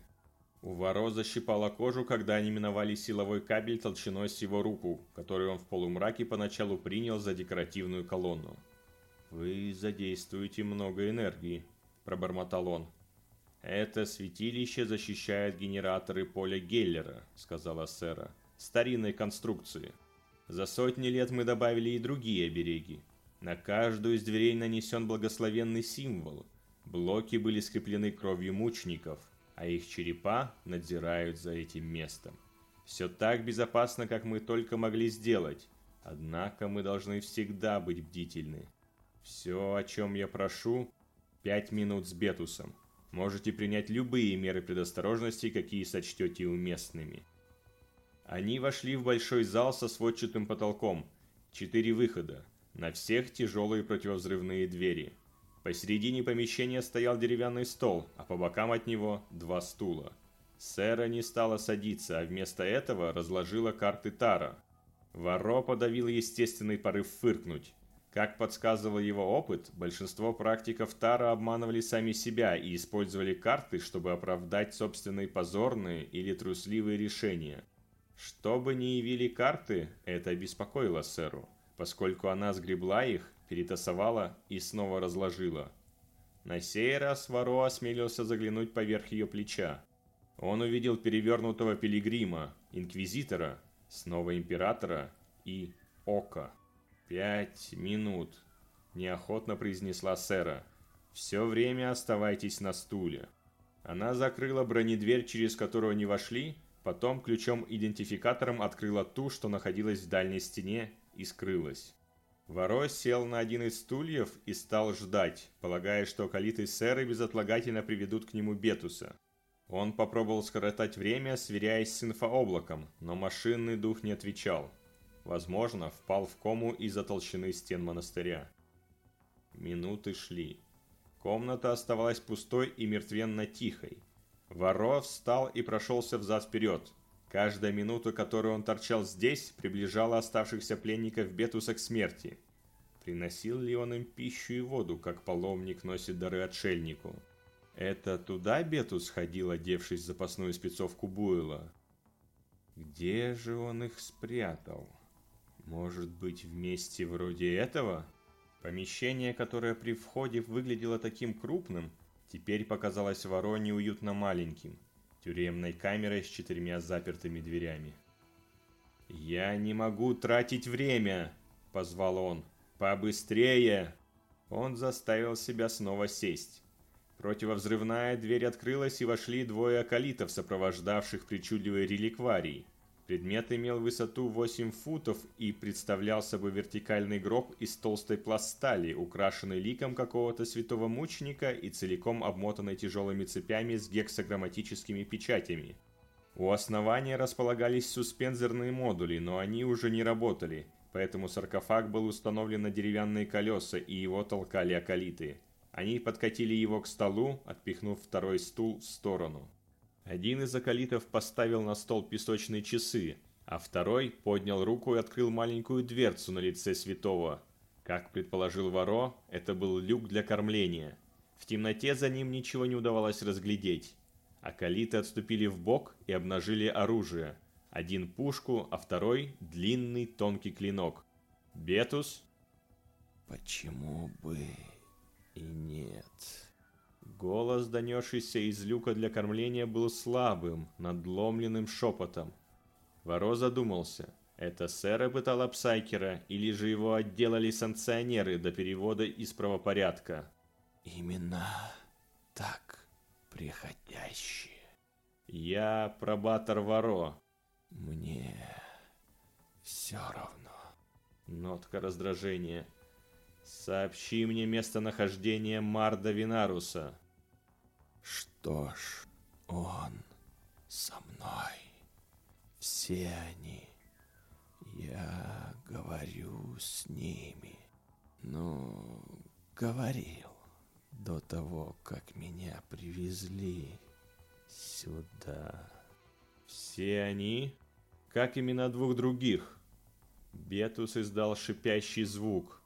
Speaker 1: У Варо защипало кожу, когда они миновали силовой кабель толщиной с его руку, который он в полумраке поначалу принял за декоративную колонну. «Вы задействуете много энергии», – пробормотал он. «Это святилище защищает генераторы поля Геллера», – сказала Сера, – «старинной конструкции. За сотни лет мы добавили и другие обереги. На каждую из дверей нанесен благословенный символ. Блоки были скреплены кровью мучеников, а их черепа надзирают за этим местом. Все так безопасно, как мы только могли сделать. Однако мы должны всегда быть бдительны. Все, о чем я прошу, пять минут с Бетусом. Можете принять любые меры предосторожности, какие сочтете уместными. Они вошли в большой зал со сводчатым потолком. Четыре выхода. На всех тяжелые противовзрывные двери. Посередине помещения стоял деревянный стол, а по бокам от него два стула. Сэра не стала садиться, а вместо этого разложила карты Тара. Варо подавил естественный порыв фыркнуть. Как подсказывал его опыт, большинство практиков Тара обманывали сами себя и использовали карты, чтобы оправдать собственные позорные или трусливые решения. Что бы ни явили карты, это беспокоило Сэру, поскольку она сгребла их, перетасовала и снова разложила. На сей раз Варо осмелился заглянуть поверх ее плеча. Он увидел перевернутого пилигрима, инквизитора, снова императора и ока. «Пять минут», – неохотно произнесла Сера. «Все время оставайтесь на стуле». Она закрыла бронедверь, через которую они вошли, потом ключом-идентификатором открыла ту, что находилась в дальней стене, и скрылась. Воро сел на один из стульев и стал ждать, полагая, что калиты сэры безотлагательно приведут к нему Бетуса. Он попробовал скоротать время, сверяясь с инфооблаком, но машинный дух не отвечал. Возможно, впал в кому из-за толщины стен монастыря. Минуты шли. Комната оставалась пустой и мертвенно тихой. Воро встал и прошелся взад-вперед. Каждая минута, которую он торчал здесь, приближала оставшихся пленников Бетуса к смерти. Приносил ли он им пищу и воду, как паломник носит дары отшельнику? Это туда Бетус ходил, одевшись в запасную спецовку Буэла? Где же он их спрятал? Может быть, в месте вроде этого? Помещение, которое при входе выглядело таким крупным, теперь показалось Вороне уютно маленьким, тюремной камерой с четырьмя запертыми дверями. «Я не могу тратить время!» – позвал он. «Побыстрее!» Он заставил себя снова сесть. Противовзрывная дверь открылась, и вошли двое околитов, сопровождавших причудливые реликварии. Предмет имел высоту 8 футов и представлял собой вертикальный гроб из толстой пластали, украшенный ликом какого-то святого мученика и целиком обмотанный тяжелыми цепями с гексаграмматическими печатями. У основания располагались суспензорные модули, но они уже не работали, поэтому саркофаг был установлен на деревянные колеса и его толкали околиты. Они подкатили его к столу, отпихнув второй стул в сторону. Один из акалитов поставил на стол песочные часы, а второй поднял руку и открыл маленькую дверцу на лице святого. Как предположил Варо, это был люк для кормления. В темноте за ним ничего не удавалось разглядеть. Акалиты отступили в бок и обнажили оружие. Один пушку, а второй длинный тонкий клинок. Бетус?
Speaker 3: Почему бы и нет?
Speaker 1: Голос, донесшийся из люка для кормления, был слабым, надломленным шепотом. Воро задумался. Это сэра пытала Псайкера, или же его отделали санкционеры до перевода из правопорядка?
Speaker 3: Именно так, приходящие.
Speaker 1: Я пробатор Варо.
Speaker 3: Мне все равно.
Speaker 1: Нотка раздражения. Сообщи мне местонахождение Марда Винаруса.
Speaker 3: Что ж, он со мной. Все они. Я говорю с ними. Ну, говорил до того, как меня привезли сюда.
Speaker 1: Все они? Как имена двух других? Бетус издал шипящий звук.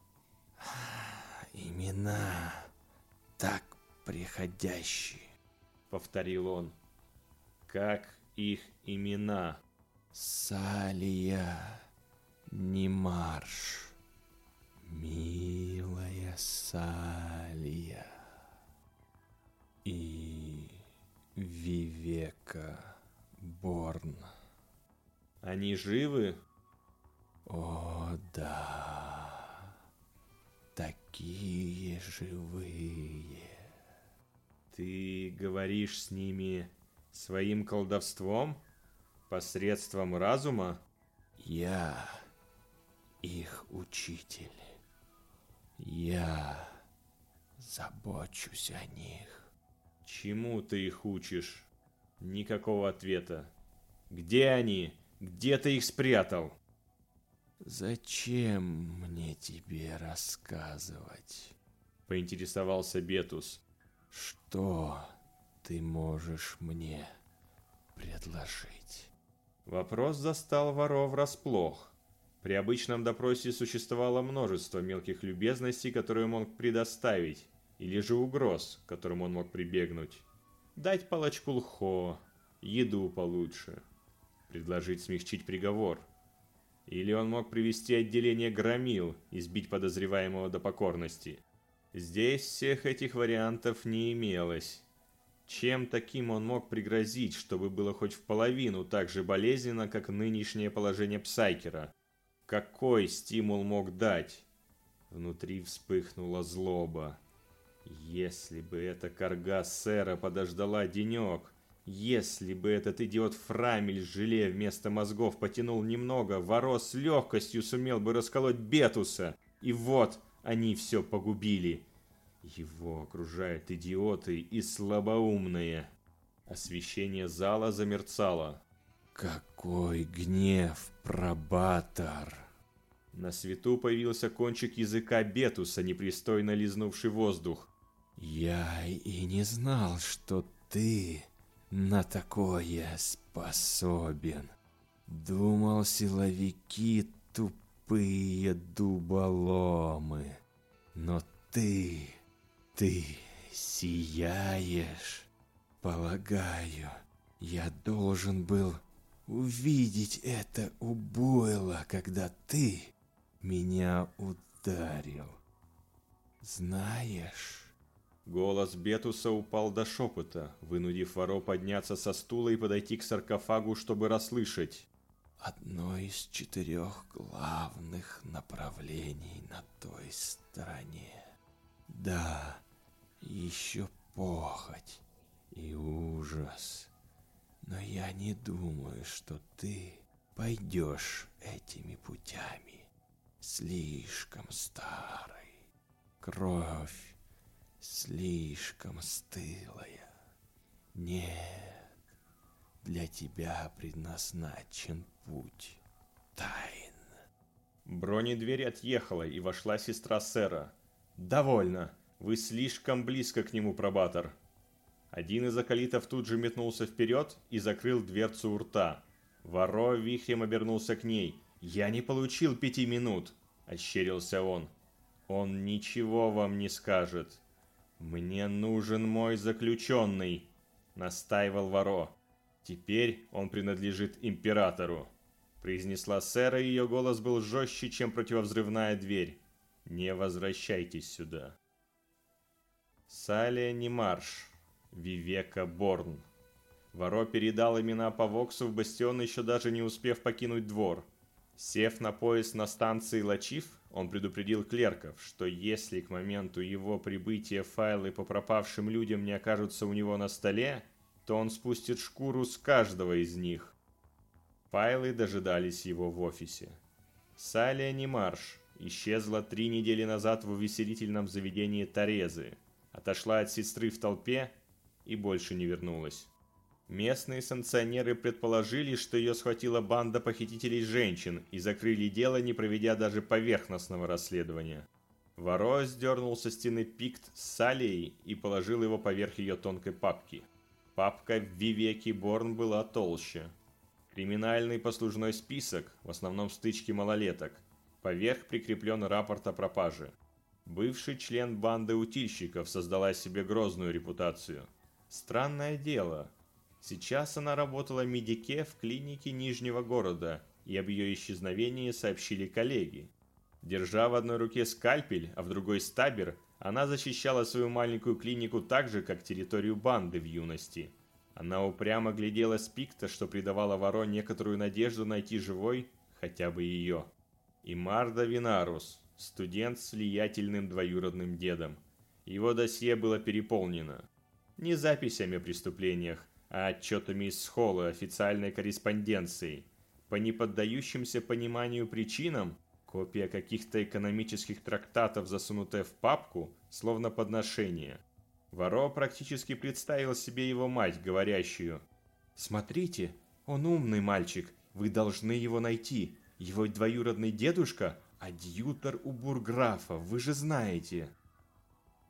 Speaker 3: Имена так приходящие,
Speaker 1: повторил он. Как их имена?
Speaker 3: Салия Немарш. Милая Салия. И Вивека Борн.
Speaker 1: Они живы?
Speaker 3: О, да. Такие живые.
Speaker 1: Ты говоришь с ними своим колдовством? Посредством разума?
Speaker 3: Я их учитель. Я забочусь о них.
Speaker 1: Чему ты их учишь? Никакого ответа. Где они? Где ты их спрятал?
Speaker 3: Зачем мне тебе рассказывать?
Speaker 1: Поинтересовался Бетус.
Speaker 3: Что ты можешь мне предложить?
Speaker 1: Вопрос застал воров врасплох. При обычном допросе существовало множество мелких любезностей, которые он мог предоставить, или же угроз, к которым он мог прибегнуть. Дать палочку лхо, еду получше, предложить смягчить приговор. Или он мог привести отделение громил и сбить подозреваемого до покорности. Здесь всех этих вариантов не имелось. Чем таким он мог пригрозить, чтобы было хоть в половину так же болезненно, как нынешнее положение Псайкера? Какой стимул мог дать? Внутри вспыхнула злоба. Если бы эта корга сэра подождала денек, если бы этот идиот Фрамель желе вместо мозгов потянул немного, Воро с легкостью сумел бы расколоть Бетуса. И вот они все погубили. Его окружают идиоты и слабоумные. Освещение зала замерцало.
Speaker 3: Какой гнев, пробатор!
Speaker 1: На свету появился кончик языка Бетуса, непристойно лизнувший воздух.
Speaker 3: Я и не знал, что ты на такое способен. Думал, силовики тупые дуболомы. Но ты ты сияешь. Полагаю, я должен был увидеть это у Бойла, когда ты меня ударил. Знаешь...
Speaker 1: Голос Бетуса упал до шепота, вынудив Воро подняться со стула и подойти к саркофагу, чтобы расслышать.
Speaker 3: Одно из четырех главных направлений на той стороне. Да, еще похоть и ужас. Но я не думаю, что ты пойдешь этими путями. Слишком старый. Кровь слишком стылая. Нет, для тебя предназначен путь тайн.
Speaker 1: Бронедверь отъехала, и вошла сестра сэра. «Довольно!» Вы слишком близко к нему, пробатор. Один из акалитов тут же метнулся вперед и закрыл дверцу у рта. Воро вихрем обернулся к ней. «Я не получил пяти минут!» – ощерился он. «Он ничего вам не скажет. Мне нужен мой заключенный!» – настаивал Воро. «Теперь он принадлежит императору!» – произнесла сэра, и ее голос был жестче, чем противовзрывная дверь. «Не возвращайтесь сюда!» Салия Немарш, Вивека Борн. Воро передал имена по Воксу в бастион, еще даже не успев покинуть двор. Сев на поезд на станции Лачив, он предупредил клерков, что если к моменту его прибытия файлы по пропавшим людям не окажутся у него на столе, то он спустит шкуру с каждого из них. Файлы дожидались его в офисе. Салия Немарш исчезла три недели назад в увеселительном заведении Торезы, отошла от сестры в толпе и больше не вернулась. Местные санкционеры предположили, что ее схватила банда похитителей женщин и закрыли дело, не проведя даже поверхностного расследования. Воро сдернул со стены пикт с салией и положил его поверх ее тонкой папки. Папка Вивеки Борн была толще. Криминальный послужной список, в основном стычки малолеток. Поверх прикреплен рапорт о пропаже. Бывший член банды утильщиков создала себе грозную репутацию. Странное дело, Сейчас она работала медике в клинике Нижнего города, и об ее исчезновении сообщили коллеги. Держа в одной руке скальпель, а в другой стабер, она защищала свою маленькую клинику так же, как территорию банды в юности. Она упрямо глядела с пикта, что придавало Варо некоторую надежду найти живой хотя бы ее. И Марда Винарус, студент с влиятельным двоюродным дедом. Его досье было переполнено. Не записями о преступлениях, а отчетами из схолы официальной корреспонденцией. По неподдающимся пониманию причинам, копия каких-то экономических трактатов, засунутая в папку, словно подношение. Варо практически представил себе его мать, говорящую «Смотрите, он умный мальчик, вы должны его найти. Его двоюродный дедушка – адъютор у бурграфа, вы же знаете».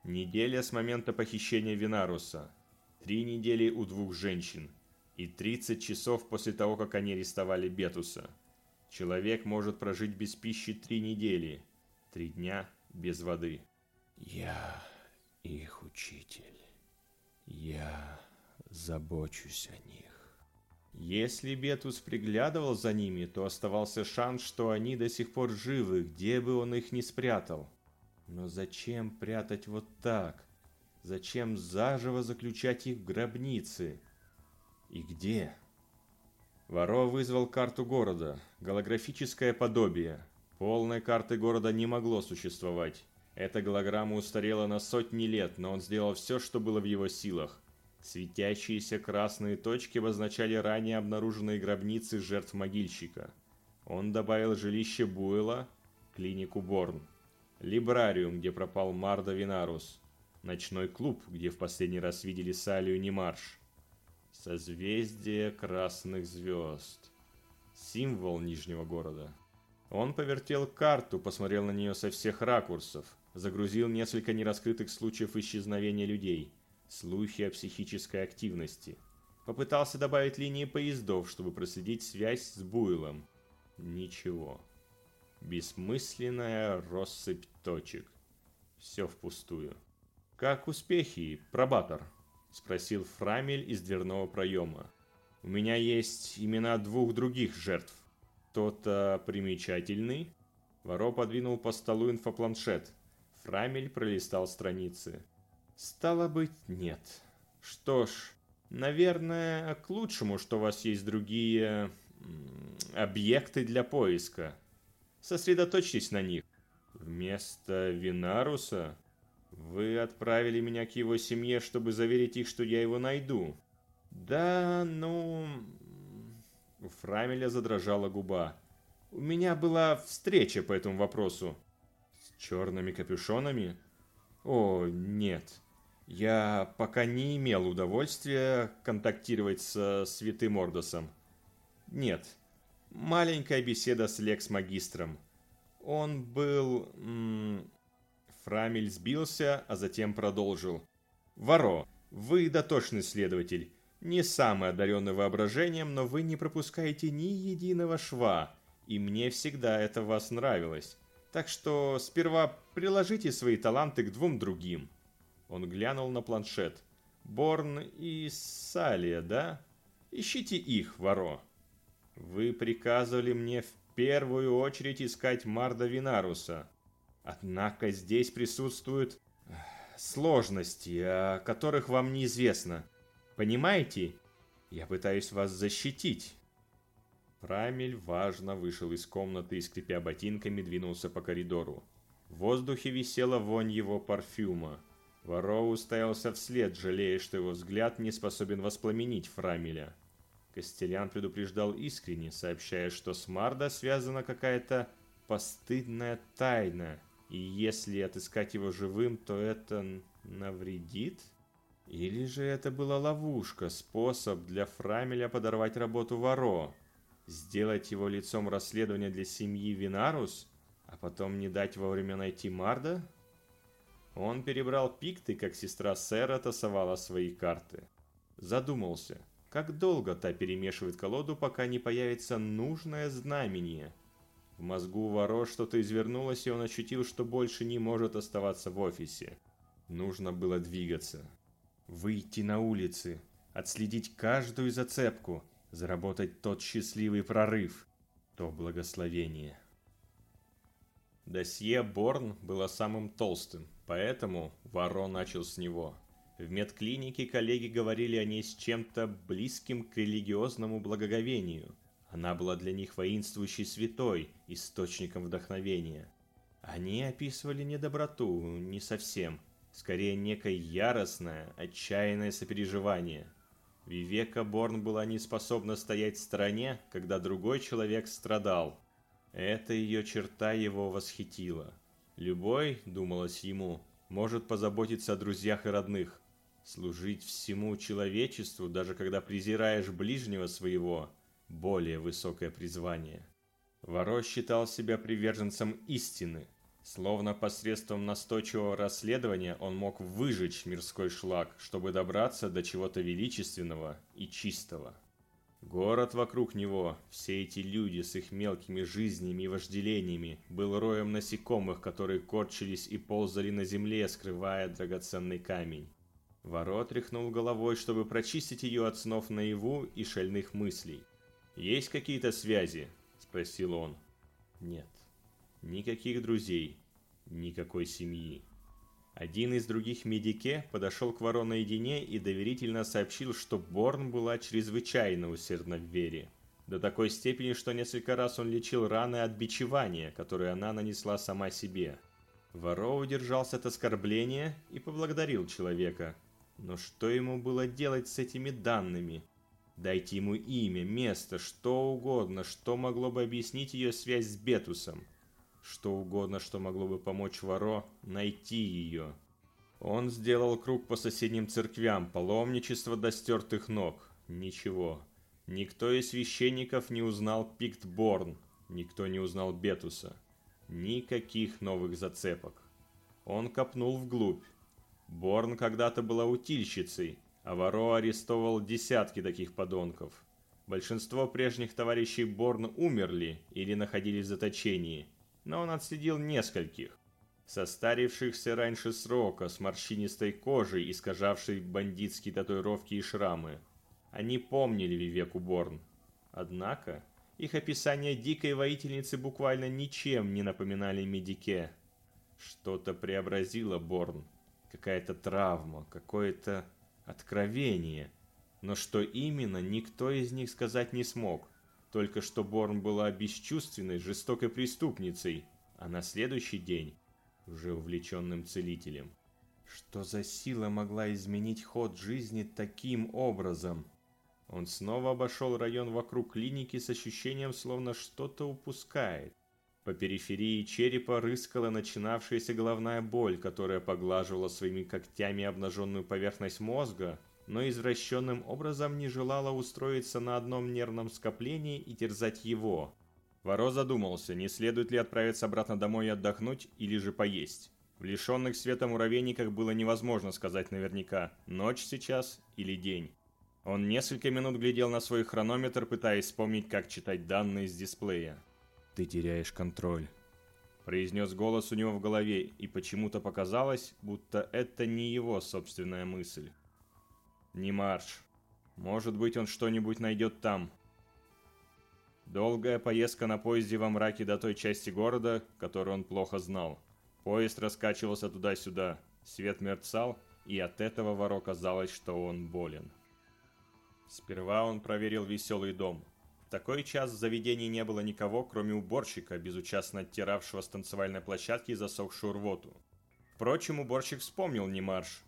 Speaker 1: Неделя с момента похищения Винаруса – три недели у двух женщин и 30 часов после того, как они арестовали Бетуса. Человек может прожить без пищи три недели, три дня без воды.
Speaker 3: Я их учитель. Я забочусь о них.
Speaker 1: Если Бетус приглядывал за ними, то оставался шанс, что они до сих пор живы, где бы он их ни спрятал. Но зачем прятать вот так? Зачем заживо заключать их в гробницы? И где? Воро вызвал карту города, голографическое подобие. Полной карты города не могло существовать. Эта голограмма устарела на сотни лет, но он сделал все, что было в его силах. Светящиеся красные точки обозначали ранее обнаруженные гробницы жертв могильщика. Он добавил жилище Буэла, клинику Борн, либрариум, где пропал Марда Винарус, Ночной клуб, где в последний раз видели Салию Немарш. Созвездие красных звезд. Символ Нижнего города. Он повертел карту, посмотрел на нее со всех ракурсов, загрузил несколько нераскрытых случаев исчезновения людей, слухи о психической активности. Попытался добавить линии поездов, чтобы проследить связь с Буйлом. Ничего. Бессмысленная россыпь точек. Все впустую. «Как успехи, пробатор?» – спросил Фрамель из дверного проема. «У меня есть имена двух других жертв. Кто-то примечательный?» Воро подвинул по столу инфопланшет. Фрамель пролистал страницы. «Стало быть, нет. Что ж, наверное, к лучшему, что у вас есть другие... объекты для поиска. Сосредоточьтесь на них. Вместо Винаруса вы отправили меня к его семье, чтобы заверить их, что я его найду. Да, ну... У Фрамеля задрожала губа. У меня была встреча по этому вопросу. Черными капюшонами? О, нет. Я пока не имел удовольствия контактировать со Святым Ордосом. Нет. Маленькая беседа с Лекс-магистром. Он был... Фрамель сбился, а затем продолжил. «Варо, вы дотошный следователь. Не самый одаренный воображением, но вы не пропускаете ни единого шва, и мне всегда это вас нравилось. Так что сперва приложите свои таланты к двум другим». Он глянул на планшет. «Борн и Салия, да? Ищите их, Варо. Вы приказывали мне в первую очередь искать Марда Винаруса. Однако здесь присутствуют сложности, о которых вам неизвестно. Понимаете? Я пытаюсь вас защитить. Прамель важно вышел из комнаты и, скрипя ботинками, двинулся по коридору. В воздухе висела вонь его парфюма. Варо уставился вслед, жалея, что его взгляд не способен воспламенить Фрамиля. Костелян предупреждал искренне, сообщая, что с Марда связана какая-то постыдная тайна, и если отыскать его живым, то это навредит? Или же это была ловушка, способ для Фрамеля подорвать работу Варо? Сделать его лицом расследования для семьи Винарус, а потом не дать вовремя найти Марда? Он перебрал пикты, как сестра Сэра тасовала свои карты. Задумался, как долго та перемешивает колоду, пока не появится нужное знамение. В мозгу Варо что-то извернулось, и он ощутил, что больше не может оставаться в офисе. Нужно было двигаться. Выйти на улицы, отследить каждую зацепку, заработать тот счастливый прорыв, то благословение. Досье Борн было самым толстым, поэтому Варо начал с него. В медклинике коллеги говорили о ней с чем-то близким к религиозному благоговению. Она была для них воинствующей святой, источником вдохновения. Они описывали не доброту, не совсем, скорее некое яростное, отчаянное сопереживание. Вивека Борн была не способна стоять в стороне, когда другой человек страдал, эта ее черта его восхитила. Любой, думалось ему, может позаботиться о друзьях и родных. Служить всему человечеству, даже когда презираешь ближнего своего, более высокое призвание. Воро считал себя приверженцем истины. Словно посредством настойчивого расследования он мог выжечь мирской шлак, чтобы добраться до чего-то величественного и чистого. Город вокруг него, все эти люди с их мелкими жизнями и вожделениями, был роем насекомых, которые корчились и ползали на земле, скрывая драгоценный камень. Ворот тряхнул головой, чтобы прочистить ее от снов наяву и шальных мыслей. «Есть какие-то связи?» – спросил он. «Нет. Никаких друзей. Никакой семьи». Один из других медике подошел к Варо наедине и доверительно сообщил, что Борн была чрезвычайно усердна в вере. До такой степени, что несколько раз он лечил раны от бичевания, которые она нанесла сама себе. Варо удержался от оскорбления и поблагодарил человека. Но что ему было делать с этими данными? Дайте ему имя, место, что угодно, что могло бы объяснить ее связь с Бетусом что угодно, что могло бы помочь Варо найти ее. Он сделал круг по соседним церквям, паломничество до стертых ног. Ничего. Никто из священников не узнал Пиктборн, никто не узнал Бетуса. Никаких новых зацепок. Он копнул вглубь. Борн когда-то была утильщицей, а Варо арестовал десятки таких подонков. Большинство прежних товарищей Борн умерли или находились в заточении – но он отследил нескольких. Состарившихся раньше срока, с морщинистой кожей, искажавшей бандитские татуировки и шрамы. Они помнили Вивеку Борн. Однако, их описания дикой воительницы буквально ничем не напоминали Медике. Что-то преобразило Борн. Какая-то травма, какое-то откровение. Но что именно, никто из них сказать не смог – только что Борн была бесчувственной, жестокой преступницей, а на следующий день уже увлеченным целителем. Что за сила могла изменить ход жизни таким образом? Он снова обошел район вокруг клиники с ощущением, словно что-то упускает. По периферии черепа рыскала начинавшаяся головная боль, которая поглаживала своими когтями обнаженную поверхность мозга, но извращенным образом не желала устроиться на одном нервном скоплении и терзать его. Воро задумался, не следует ли отправиться обратно домой и отдохнуть, или же поесть. В лишенных света муравейниках было невозможно сказать наверняка, ночь сейчас или день. Он несколько минут глядел на свой хронометр, пытаясь вспомнить, как читать данные с дисплея. «Ты теряешь контроль», – произнес голос у него в голове, и почему-то показалось, будто это не его собственная мысль. Не марш. Может быть, он что-нибудь найдет там. Долгая поездка на поезде во мраке до той части города, которую он плохо знал. Поезд раскачивался туда-сюда, свет мерцал, и от этого Воро казалось, что он болен. Сперва он проверил веселый дом. В такой час в заведении не было никого, кроме уборщика, безучастно оттиравшего с танцевальной площадки засохшую рвоту. Впрочем, уборщик вспомнил Немарш.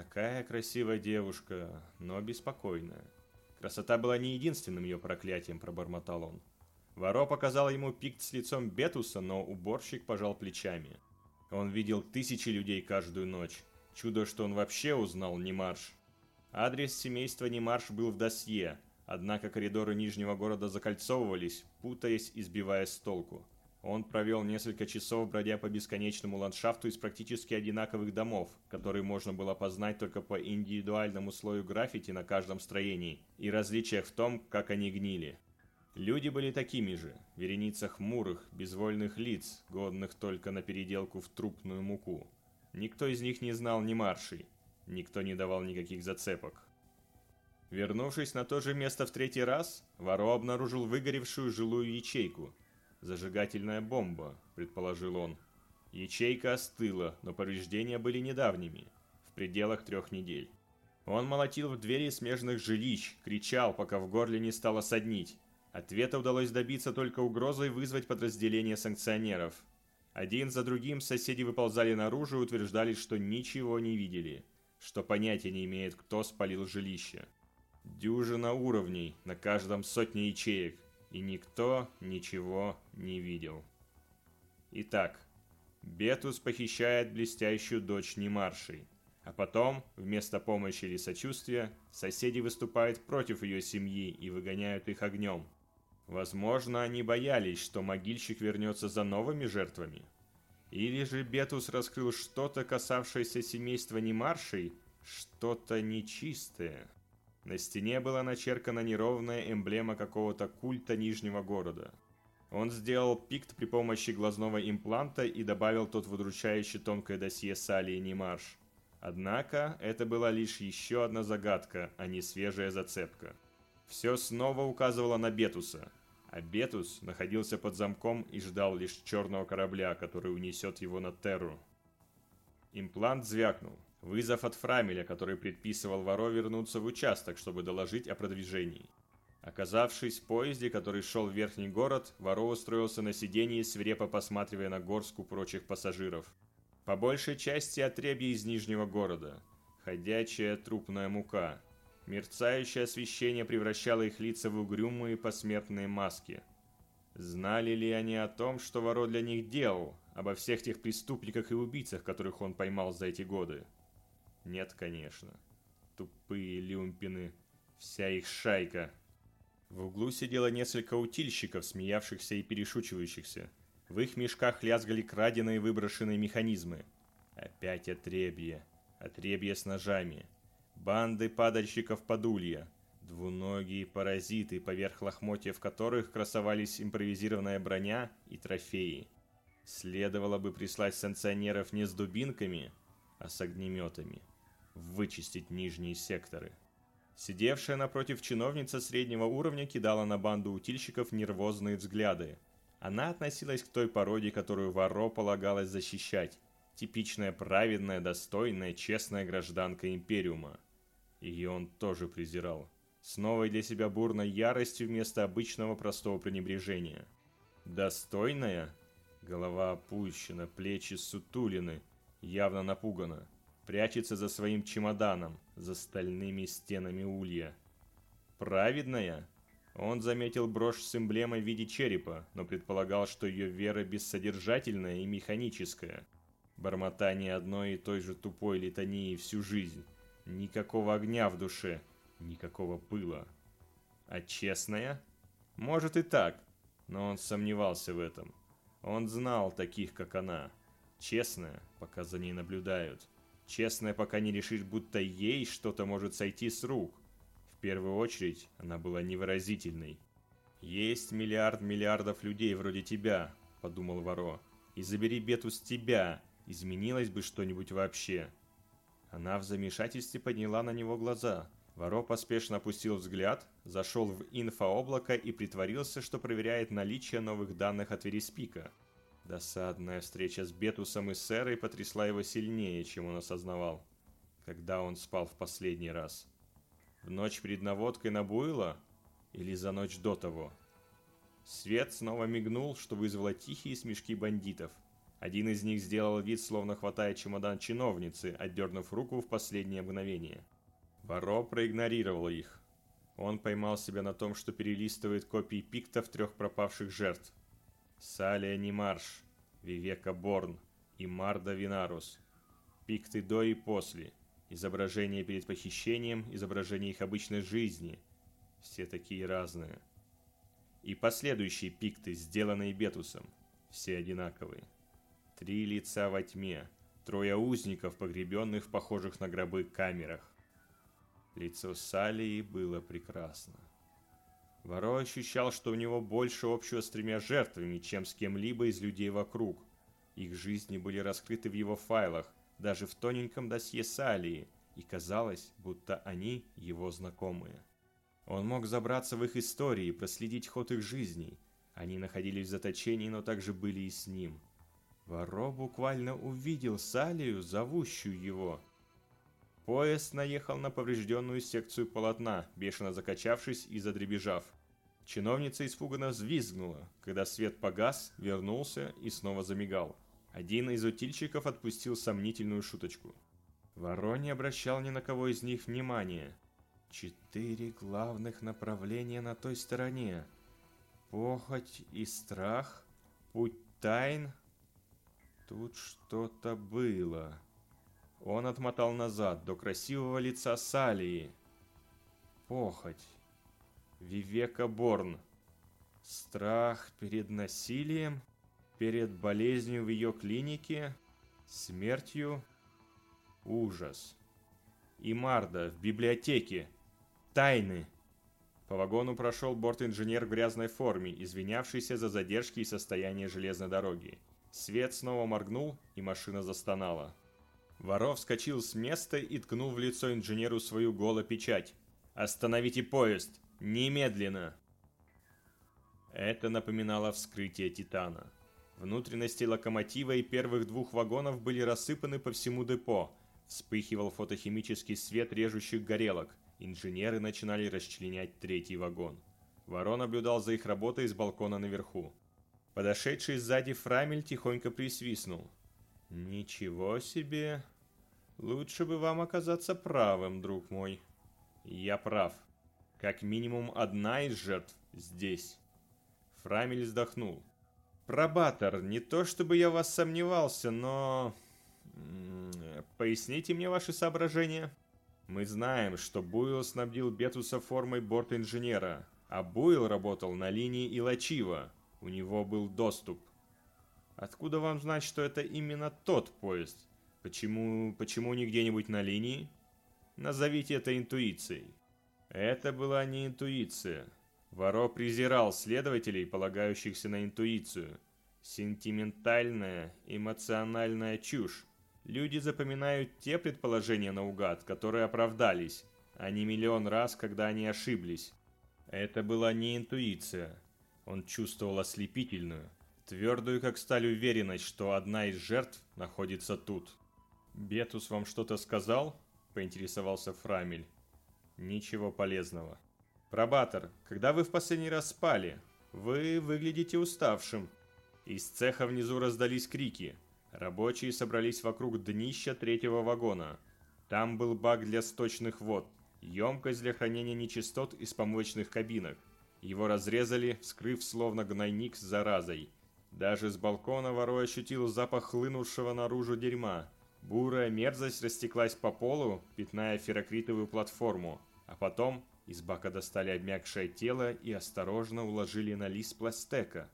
Speaker 1: Такая красивая девушка, но беспокойная. Красота была не единственным ее проклятием, пробормотал он. Варо показал ему пикт с лицом Бетуса, но уборщик пожал плечами. Он видел тысячи людей каждую ночь. Чудо, что он вообще узнал Немарш. Адрес семейства Немарш был в досье, однако коридоры Нижнего города закольцовывались, путаясь и сбивая с толку. Он провел несколько часов, бродя по бесконечному ландшафту из практически одинаковых домов, которые можно было познать только по индивидуальному слою граффити на каждом строении и различиях в том, как они гнили. Люди были такими же, вереница хмурых, безвольных лиц, годных только на переделку в трупную муку. Никто из них не знал ни маршей, никто не давал никаких зацепок. Вернувшись на то же место в третий раз, Варо обнаружил выгоревшую жилую ячейку. «Зажигательная бомба», — предположил он. Ячейка остыла, но повреждения были недавними, в пределах трех недель. Он молотил в двери смежных жилищ, кричал, пока в горле не стало соднить. Ответа удалось добиться только угрозой вызвать подразделение санкционеров. Один за другим соседи выползали наружу и утверждали, что ничего не видели, что понятия не имеет, кто спалил жилище. Дюжина уровней, на каждом сотни ячеек, и никто ничего не видел. Итак, Бетус похищает блестящую дочь Немаршей, а потом, вместо помощи или сочувствия, соседи выступают против ее семьи и выгоняют их огнем – Возможно, они боялись, что могильщик вернется за новыми жертвами. Или же Бетус раскрыл что-то, касавшееся семейства Немаршей, что-то нечистое. На стене была начеркана неровная эмблема какого-то культа Нижнего города. Он сделал пикт при помощи глазного импланта и добавил тот в удручающе тонкое досье Салли и Немарш. Однако, это была лишь еще одна загадка, а не свежая зацепка. Все снова указывало на Бетуса – а Бетус находился под замком и ждал лишь черного корабля, который унесет его на Терру. Имплант звякнул. Вызов от Фрамеля, который предписывал Варо вернуться в участок, чтобы доложить о продвижении. Оказавшись в поезде, который шел в верхний город, Варо устроился на сиденье, свирепо посматривая на горстку прочих пассажиров. По большей части отребья из Нижнего города. Ходячая трупная мука – Мерцающее освещение превращало их лица в угрюмые посмертные маски. Знали ли они о том, что Воро для них делал, обо всех тех преступниках и убийцах, которых он поймал за эти годы? Нет, конечно. Тупые люмпины, вся их шайка. В углу сидело несколько утильщиков, смеявшихся и перешучивающихся. В их мешках лязгали краденые выброшенные механизмы. Опять отребье. Отребье с ножами банды падальщиков подулья, двуногие паразиты, поверх лохмотьев которых красовались импровизированная броня и трофеи. Следовало бы прислать санкционеров не с дубинками, а с огнеметами, вычистить нижние секторы. Сидевшая напротив чиновница среднего уровня кидала на банду утильщиков нервозные взгляды. Она относилась к той породе, которую Варо полагалось защищать. Типичная праведная, достойная, честная гражданка Империума – ее он тоже презирал. С новой для себя бурной яростью вместо обычного простого пренебрежения. Достойная? Голова опущена, плечи сутулины, явно напугана. Прячется за своим чемоданом, за стальными стенами улья. Праведная? Он заметил брошь с эмблемой в виде черепа, но предполагал, что ее вера бессодержательная и механическая. Бормотание одной и той же тупой литании всю жизнь. Никакого огня в душе, никакого пыла. А честная? Может и так, но он сомневался в этом. Он знал таких, как она. Честная, пока за ней наблюдают. Честная, пока не решит, будто ей что-то может сойти с рук. В первую очередь, она была невыразительной. «Есть миллиард миллиардов людей вроде тебя», — подумал Варо. «И забери бету с тебя, изменилось бы что-нибудь вообще». Она в замешательстве подняла на него глаза. Воро поспешно опустил взгляд, зашел в инфооблако и притворился, что проверяет наличие новых данных от Вереспика. Досадная встреча с Бетусом и Сэрой потрясла его сильнее, чем он осознавал, когда он спал в последний раз. В ночь перед наводкой на Буйла или за ночь до того? Свет снова мигнул, что вызвало тихие смешки бандитов. Один из них сделал вид, словно хватает чемодан чиновницы, отдернув руку в последнее мгновение. Варо проигнорировал их. Он поймал себя на том, что перелистывает копии пиктов трех пропавших жертв. Салия Нимарш, Вивека Борн и Марда Винарус. Пикты до и после. Изображения перед похищением, изображения их обычной жизни. Все такие разные. И последующие пикты, сделанные Бетусом. Все одинаковые. Три лица во тьме. Трое узников, погребенных в похожих на гробы камерах. Лицо Салии было прекрасно. Варо ощущал, что у него больше общего с тремя жертвами, чем с кем-либо из людей вокруг. Их жизни были раскрыты в его файлах, даже в тоненьком досье Салии, и казалось, будто они его знакомые. Он мог забраться в их истории и проследить ход их жизней. Они находились в заточении, но также были и с ним. Варо буквально увидел Салию, зовущую его. Поезд наехал на поврежденную секцию полотна, бешено закачавшись и задребежав. Чиновница испуганно взвизгнула, когда свет погас, вернулся и снова замигал. Один из утильщиков отпустил сомнительную шуточку. Ворон не обращал ни на кого из них внимания. Четыре главных направления на той стороне. Похоть и страх, путь тайн. Тут что-то было. Он отмотал назад до красивого лица Салии. Похоть. Вивека Борн. Страх перед насилием, перед болезнью в ее клинике, смертью, ужас. И Марда в библиотеке. Тайны. По вагону прошел борт-инженер в грязной форме, извинявшийся за задержки и состояние железной дороги. Свет снова моргнул, и машина застонала. Воров вскочил с места и ткнул в лицо инженеру свою голопечать. «Остановите поезд! Немедленно!» Это напоминало вскрытие Титана. Внутренности локомотива и первых двух вагонов были рассыпаны по всему депо. Вспыхивал фотохимический свет режущих горелок. Инженеры начинали расчленять третий вагон. Ворон наблюдал за их работой с балкона наверху. Подошедший сзади Фрамель тихонько присвистнул. «Ничего себе! Лучше бы вам оказаться правым, друг мой. Я прав. Как минимум одна из жертв здесь». Фрамель вздохнул. «Пробатор, не то чтобы я вас сомневался, но... Поясните мне ваши соображения». Мы знаем, что Буйл снабдил Бетуса формой борт-инженера, а Буйл работал на линии Илачива. У него был доступ. Откуда вам знать, что это именно тот поезд? Почему, почему не где-нибудь на линии? Назовите это интуицией. Это была не интуиция. Варо презирал следователей, полагающихся на интуицию. Сентиментальная, эмоциональная чушь. Люди запоминают те предположения наугад, которые оправдались, а не миллион раз, когда они ошиблись. Это была не интуиция. Он чувствовал ослепительную, Твердую, как сталь, уверенность, что одна из жертв находится тут. «Бетус вам что-то сказал?» – поинтересовался Фрамель. «Ничего полезного». «Пробатор, когда вы в последний раз спали? Вы выглядите уставшим». Из цеха внизу раздались крики. Рабочие собрались вокруг днища третьего вагона. Там был бак для сточных вод, емкость для хранения нечистот из помывочных кабинок. Его разрезали, вскрыв словно гнойник с заразой – даже с балкона ворой ощутил запах хлынувшего наружу дерьма. Бурая мерзость растеклась по полу, пятная ферокритовую платформу, а потом из бака достали обмякшее тело и осторожно уложили на лист пластека.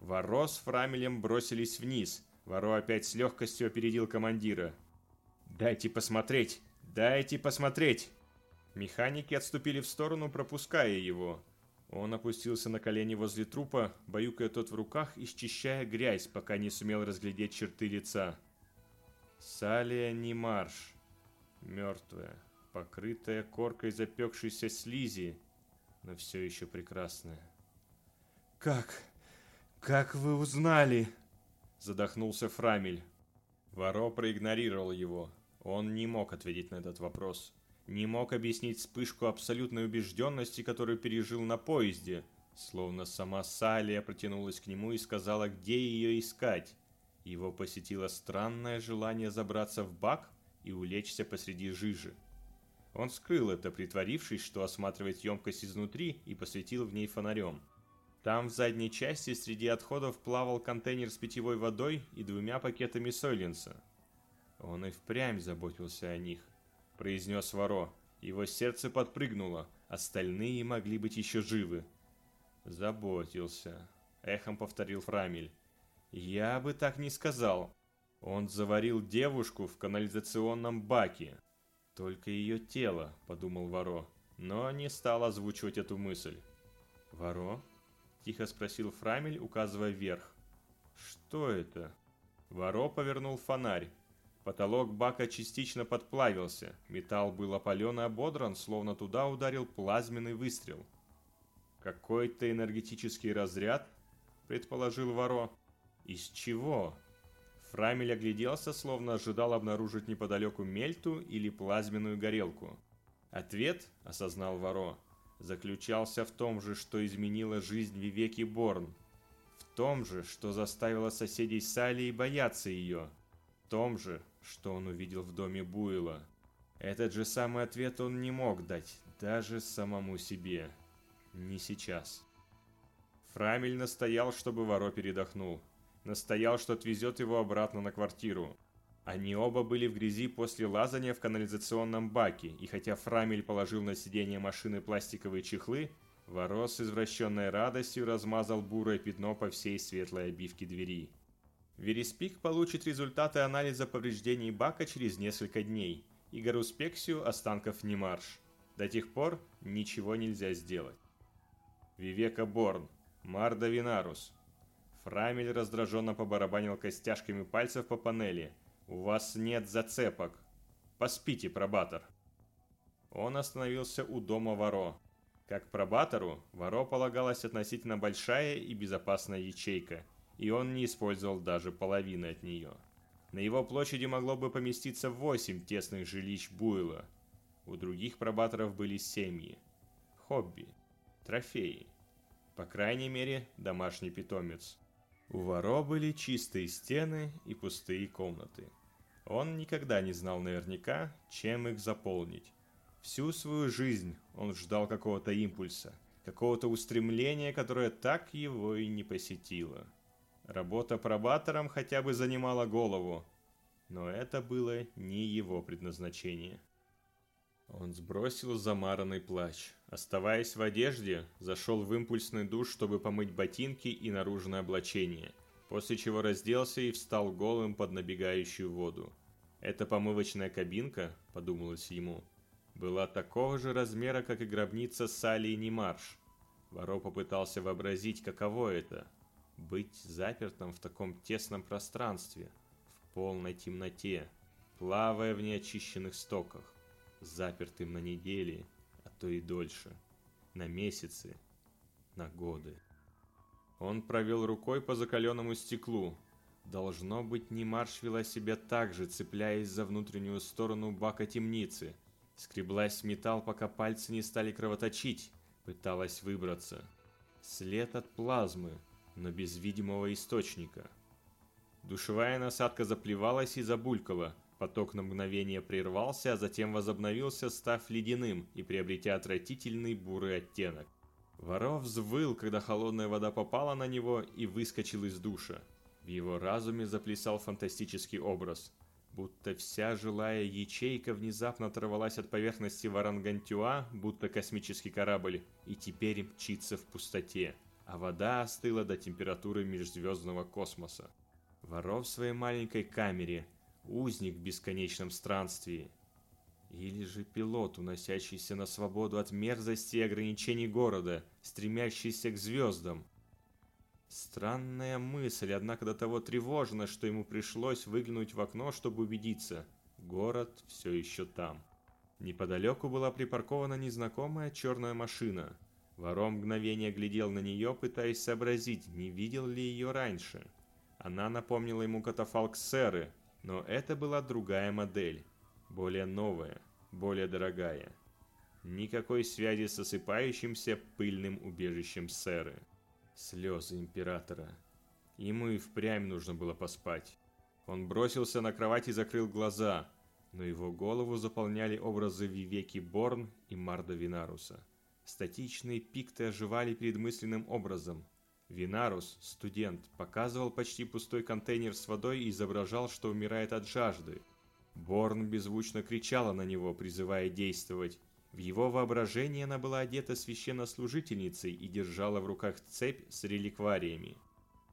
Speaker 1: Воро с Фрамелем бросились вниз. Воро опять с легкостью опередил командира. «Дайте посмотреть! Дайте посмотреть!» Механики отступили в сторону, пропуская его. Он опустился на колени возле трупа, баюкая тот в руках и счищая грязь, пока не сумел разглядеть черты лица. Салия Нимарш. Мертвая, покрытая коркой запекшейся слизи, но все еще прекрасная. «Как? Как вы узнали?» Задохнулся Фрамель. Варо проигнорировал его. Он не мог ответить на этот вопрос не мог объяснить вспышку абсолютной убежденности, которую пережил на поезде, словно сама Салия протянулась к нему и сказала, где ее искать. Его посетило странное желание забраться в бак и улечься посреди жижи. Он скрыл это, притворившись, что осматривает емкость изнутри и посветил в ней фонарем. Там в задней части среди отходов плавал контейнер с питьевой водой и двумя пакетами Сойленса. Он и впрямь заботился о них, произнес Варо. Его сердце подпрыгнуло, остальные могли быть еще живы. Заботился, эхом повторил Фрамиль. Я бы так не сказал. Он заварил девушку в канализационном баке. Только ее тело, подумал Варо, но не стал озвучивать эту мысль. Варо? Тихо спросил Фрамель, указывая вверх. Что это? Варо повернул фонарь. Потолок бака частично подплавился. Металл был опален и ободран, словно туда ударил плазменный выстрел. «Какой-то энергетический разряд?» – предположил Варо. «Из чего?» Фрамель огляделся, словно ожидал обнаружить неподалеку мельту или плазменную горелку. Ответ, осознал Варо, заключался в том же, что изменило жизнь Вивеки Борн. В том же, что заставило соседей Салии бояться ее. Том же, что он увидел в доме Буэла. Этот же самый ответ он не мог дать, даже самому себе. Не сейчас. Фрамель настоял, чтобы Варо передохнул. Настоял, что отвезет его обратно на квартиру. Они оба были в грязи после лазания в канализационном баке, и хотя Фрамель положил на сиденье машины пластиковые чехлы, Ворос с извращенной радостью размазал бурое пятно по всей светлой обивке двери. Вереспик получит результаты анализа повреждений бака через несколько дней, и Гаруспексию останков не марш. До тех пор ничего нельзя сделать. Вивека Борн, Марда Винарус, Фрамель раздраженно побарабанил костяшками пальцев по панели. «У вас нет зацепок. Поспите, пробатор». Он остановился у дома Варо. Как пробатору, Варо полагалась относительно большая и безопасная ячейка, и он не использовал даже половины от нее. На его площади могло бы поместиться восемь тесных жилищ Буйла. У других пробаторов были семьи. Хобби. Трофеи. По крайней мере, домашний питомец. У Варо были чистые стены и пустые комнаты. Он никогда не знал наверняка, чем их заполнить. Всю свою жизнь он ждал какого-то импульса, какого-то устремления, которое так его и не посетило. Работа пробатором хотя бы занимала голову, но это было не его предназначение. Он сбросил замаранный плащ. Оставаясь в одежде, зашел в импульсный душ, чтобы помыть ботинки и наружное облачение, после чего разделся и встал голым под набегающую воду. Эта помывочная кабинка, подумалось ему, была такого же размера, как и гробница Салии Немарш. Воро попытался вообразить, каково это – быть запертым в таком тесном пространстве, в полной темноте, плавая в неочищенных стоках запертым на недели, а то и дольше, на месяцы, на годы. Он провел рукой по закаленному стеклу. Должно быть, Немарш вела себя так же, цепляясь за внутреннюю сторону бака темницы. Скреблась металл, пока пальцы не стали кровоточить, пыталась выбраться. След от плазмы, но без видимого источника. Душевая насадка заплевалась и забулькала, Поток на мгновение прервался, а затем возобновился, став ледяным и приобретя отвратительный бурый оттенок. Воров взвыл, когда холодная вода попала на него и выскочил из душа. В его разуме заплясал фантастический образ. Будто вся жилая ячейка внезапно оторвалась от поверхности Варангантюа, будто космический корабль, и теперь мчится в пустоте, а вода остыла до температуры межзвездного космоса. Воров в своей маленькой камере, узник в бесконечном странствии, или же пилот, уносящийся на свободу от мерзости и ограничений города, стремящийся к звездам. Странная мысль, однако до того тревожна, что ему пришлось выглянуть в окно, чтобы убедиться. Город все еще там. Неподалеку была припаркована незнакомая черная машина. Вором мгновение глядел на нее, пытаясь сообразить, не видел ли ее раньше. Она напомнила ему катафалк Сэры, но это была другая модель, более новая, более дорогая. Никакой связи с осыпающимся пыльным убежищем Сэры. Слезы Императора.
Speaker 3: Ему и впрямь нужно было поспать. Он бросился на кровать и закрыл глаза, но его голову заполняли образы Вивеки Борн и Марда Винаруса. Статичные пикты оживали перед мысленным образом. Винарус, студент, показывал почти пустой контейнер с водой и изображал, что умирает от жажды. Борн беззвучно кричала на него, призывая действовать. В его воображении она была одета священнослужительницей и держала в руках цепь с реликвариями.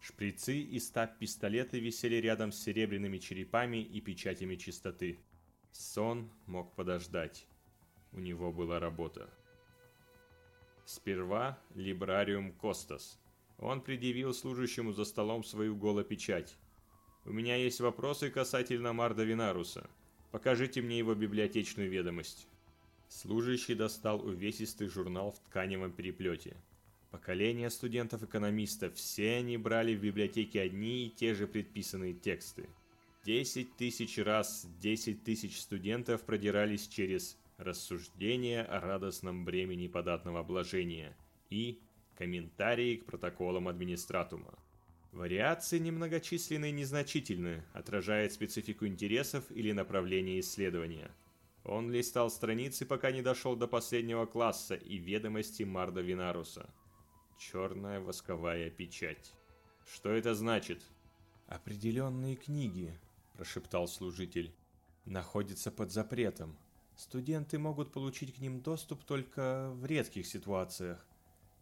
Speaker 3: Шприцы и стаб-пистолеты висели рядом с серебряными черепами и печатями чистоты. Сон мог подождать. У него была работа. Сперва Либрариум Костас. Он предъявил служащему за столом свою голопечать. «У меня есть вопросы касательно Марда Винаруса. Покажите мне его библиотечную ведомость». Служащий достал увесистый журнал в тканевом переплете. Поколение студентов-экономистов, все они брали в библиотеке одни и те же предписанные тексты. Десять тысяч раз десять тысяч студентов продирались через рассуждения о радостном бремени податного обложения и комментарии к протоколам администратума. Вариации немногочисленны и незначительны, отражает специфику интересов или направления исследования. Он листал страницы, пока не дошел до последнего класса и ведомости Марда Винаруса. Черная восковая печать. Что это значит? Определенные книги, прошептал служитель, находятся под запретом. Студенты могут получить к ним доступ только в редких ситуациях.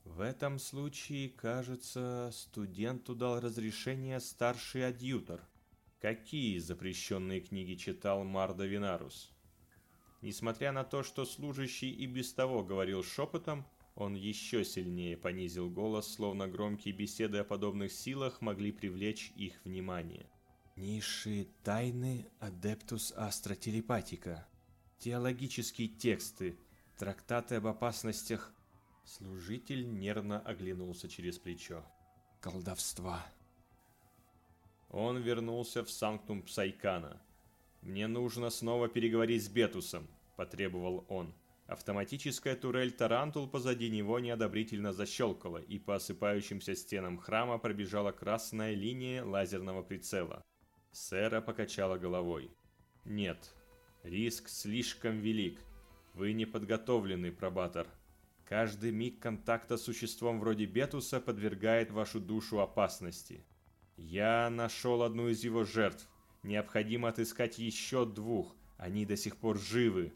Speaker 3: В этом случае, кажется, студенту дал разрешение старший адъютор. Какие запрещенные книги читал Марда Винарус? Несмотря на то, что служащий и без того говорил шепотом, он еще сильнее понизил голос, словно громкие беседы о подобных силах могли привлечь их внимание. Низшие тайны Адептус Астротелепатика. Теологические тексты, трактаты об опасностях Служитель нервно оглянулся через плечо. Колдовства. Он вернулся в Санктум Псайкана. «Мне нужно снова переговорить с Бетусом», – потребовал он. Автоматическая турель Тарантул позади него неодобрительно защелкала, и по осыпающимся стенам храма пробежала красная линия лазерного прицела. Сера покачала головой. «Нет, риск слишком велик. Вы не подготовленный, пробатор. Каждый миг контакта с существом вроде Бетуса подвергает вашу душу опасности. Я нашел одну из его жертв. Необходимо отыскать еще двух. Они до сих пор живы.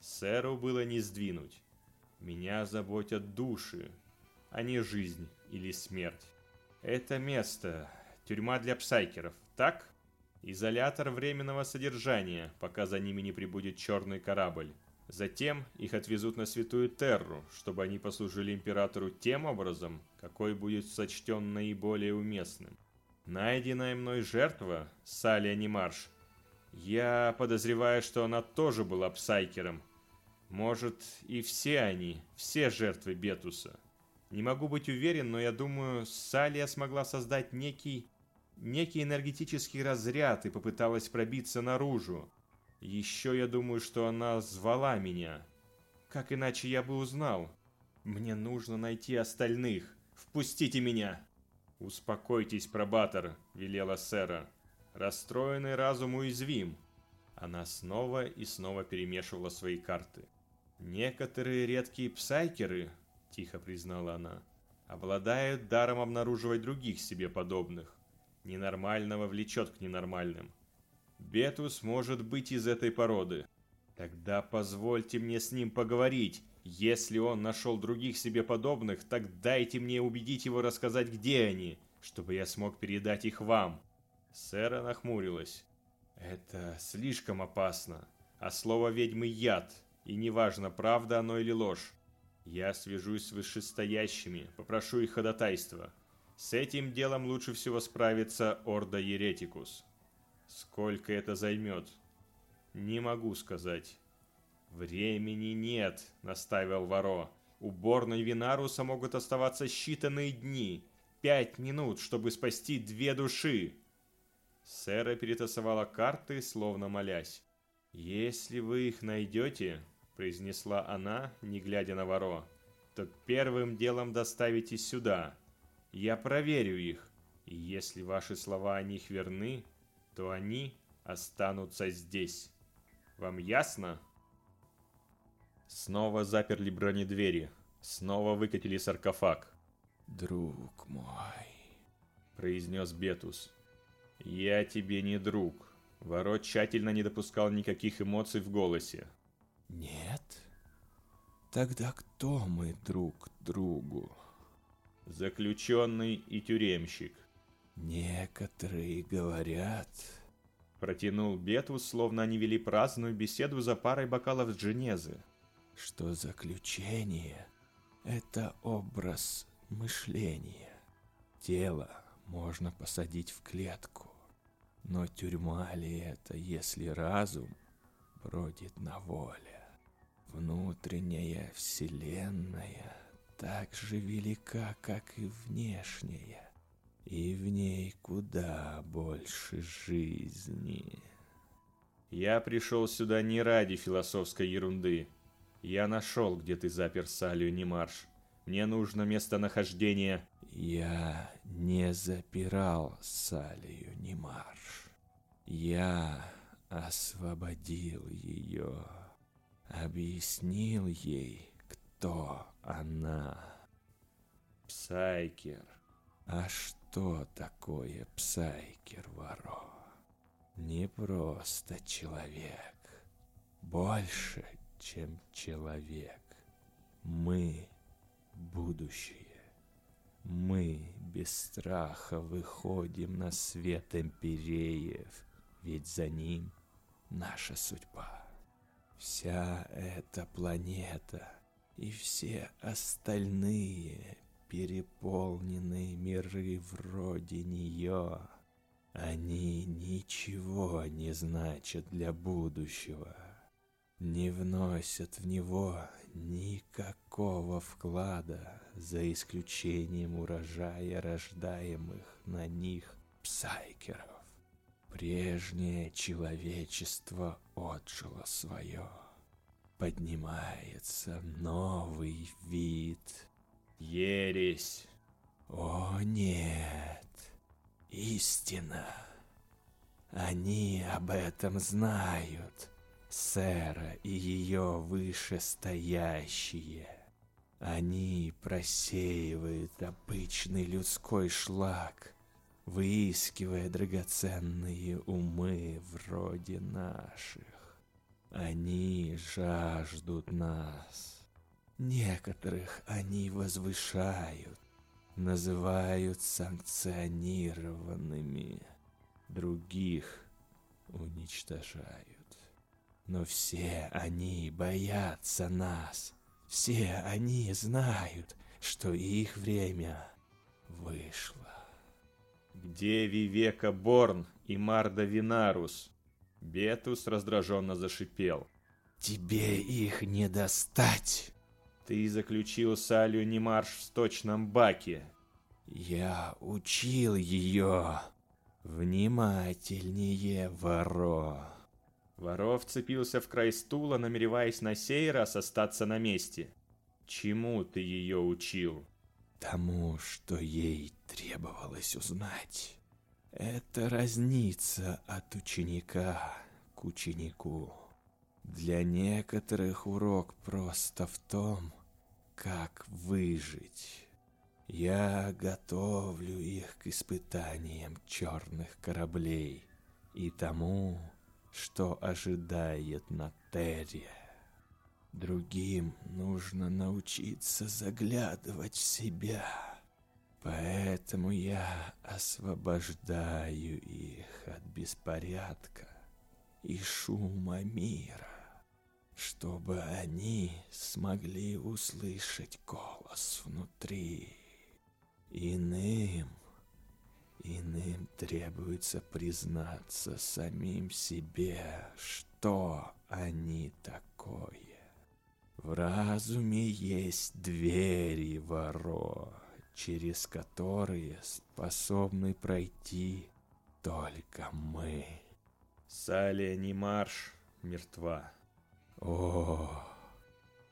Speaker 3: Сэру было не сдвинуть. Меня заботят души, а не жизнь или смерть. Это место – тюрьма для псайкеров, так? Изолятор временного содержания, пока за ними не прибудет черный корабль. Затем их отвезут на Святую Терру, чтобы они послужили императору тем образом, какой будет сочтен наиболее уместным. Найденная мной жертва, Салия Немарш, я подозреваю, что она тоже была псайкером. Может, и все они, все жертвы Бетуса. Не могу быть уверен, но я думаю, Салия смогла создать некий, некий энергетический разряд и попыталась пробиться наружу. Еще я думаю, что она звала меня. Как иначе я бы узнал? Мне нужно найти остальных. Впустите меня!» «Успокойтесь, пробатор», — велела Сэра. «Расстроенный разум уязвим». Она снова и снова перемешивала свои карты. «Некоторые редкие псайкеры», — тихо признала она, — «обладают даром обнаруживать других себе подобных. Ненормального влечет к ненормальным. Бетус может быть из этой породы. Тогда позвольте мне с ним поговорить. Если он нашел других себе подобных, так дайте мне убедить его рассказать, где они, чтобы я смог передать их вам. Сэра нахмурилась. Это слишком опасно. А слово ведьмы яд, и неважно, правда оно или ложь. Я свяжусь с вышестоящими, попрошу их ходатайства. С этим делом лучше всего справится Орда Еретикус. Сколько это займет? Не могу сказать. Времени нет, настаивал Варо. У Борна и Винаруса могут оставаться считанные дни. Пять минут, чтобы спасти две души. Сэра перетасовала карты, словно молясь. «Если вы их найдете», — произнесла она, не глядя на Варо, — «то первым делом доставите сюда. Я проверю их.
Speaker 1: И если ваши слова о них верны, то они останутся здесь. Вам ясно? Снова заперли бронедвери. Снова выкатили саркофаг.
Speaker 3: «Друг мой», —
Speaker 1: произнес Бетус. «Я тебе не друг». Ворот тщательно не допускал никаких эмоций в голосе.
Speaker 3: «Нет? Тогда кто мы друг другу?»
Speaker 1: «Заключенный и тюремщик».
Speaker 3: «Некоторые говорят...»
Speaker 1: Протянул Бетус, словно они вели праздную беседу за парой бокалов Дженезы.
Speaker 3: «Что заключение — это образ мышления. Тело можно посадить в клетку, но тюрьма ли это, если разум бродит на воле? Внутренняя вселенная так же велика, как и внешняя, и в ней куда больше жизни.
Speaker 1: Я пришел сюда не ради философской ерунды. Я нашел, где ты запер Салию Немарш. Мне нужно местонахождение
Speaker 3: я не запирал Салию Немарш. Я освободил ее, объяснил ей, кто она.
Speaker 1: Псайкер.
Speaker 3: А что такое Псайкер, Варо? Не просто человек. Больше, чем человек. Мы — будущее. Мы без страха выходим на свет империев, ведь за ним наша судьба. Вся эта планета и все остальные переполненные миры вроде нее, они ничего не значат для будущего, не вносят в него никакого вклада за исключением урожая рождаемых на них псайкеров. Прежнее человечество отжило свое. Поднимается новый вид.
Speaker 1: Ересь.
Speaker 3: О нет, истина. Они об этом знают, сэра и ее вышестоящие. Они просеивают обычный людской шлак, выискивая драгоценные умы вроде наших. Они жаждут нас. Некоторых они возвышают, называют санкционированными, других уничтожают. Но все они боятся нас — все они знают, что их время вышло.
Speaker 1: Где Вивека Борн и Марда Винарус? Бетус раздраженно зашипел.
Speaker 3: Тебе их не достать.
Speaker 1: Ты заключил Салию Немарш в сточном баке.
Speaker 3: Я учил ее. Внимательнее, воро.
Speaker 1: Воров вцепился в край стула, намереваясь на сей раз остаться на месте. Чему ты ее учил?
Speaker 3: Тому, что ей требовалось узнать. Это разница от ученика к ученику. Для некоторых урок просто в том, как выжить. Я готовлю их к испытаниям черных кораблей и тому, что ожидает на Терре. Другим нужно научиться заглядывать в себя. Поэтому я освобождаю их от беспорядка и шума мира, чтобы они смогли услышать голос внутри. Иным Иным требуется признаться самим себе, что они такое. В разуме есть двери воро, через которые способны пройти только мы.
Speaker 1: Салия Нимарш мертва.
Speaker 3: О,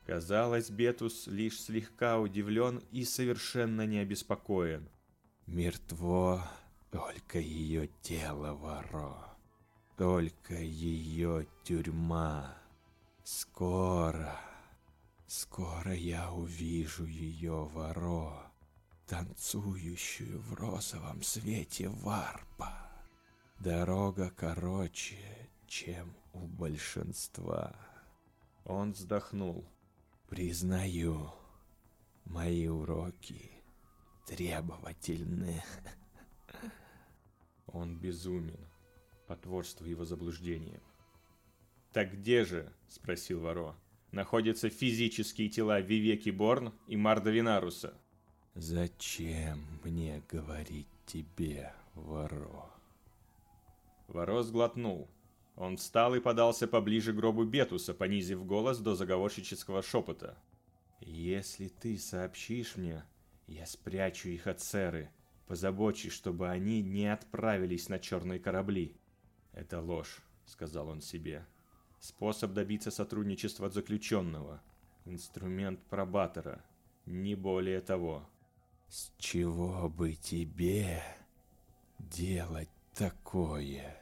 Speaker 1: Казалось, Бетус лишь слегка удивлен и совершенно не обеспокоен.
Speaker 3: Мертво Только ее тело, Варо. Только ее тюрьма. Скоро, скоро я увижу ее, Варо, танцующую в розовом свете варпа. Дорога короче, чем у большинства. Он вздохнул. Признаю, мои уроки требовательны. Он безумен, потворство его заблуждением. «Так где же?» – спросил Варо. «Находятся физические тела Вивеки Борн и Марда Винаруса». «Зачем мне говорить тебе, Варо?» Варо сглотнул. Он встал и подался поближе к гробу Бетуса, понизив голос до заговорщического шепота. «Если ты сообщишь мне, я спрячу их от Церы, позабочусь, чтобы они не отправились на черные корабли». «Это ложь», — сказал он себе. «Способ добиться сотрудничества от заключенного. Инструмент пробатора. Не более того». «С чего бы тебе делать такое?»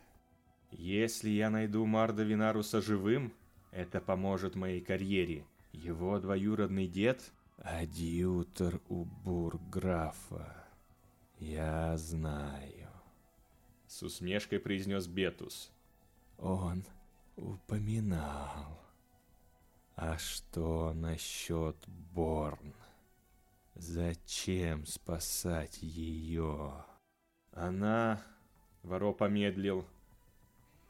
Speaker 3: Если я найду Марда Винаруса живым, это поможет моей карьере. Его двоюродный дед – адъютор у бурграфа. Я знаю. С усмешкой произнес Бетус. Он упоминал. А что насчет Борн? Зачем спасать ее? Она... Воро помедлил.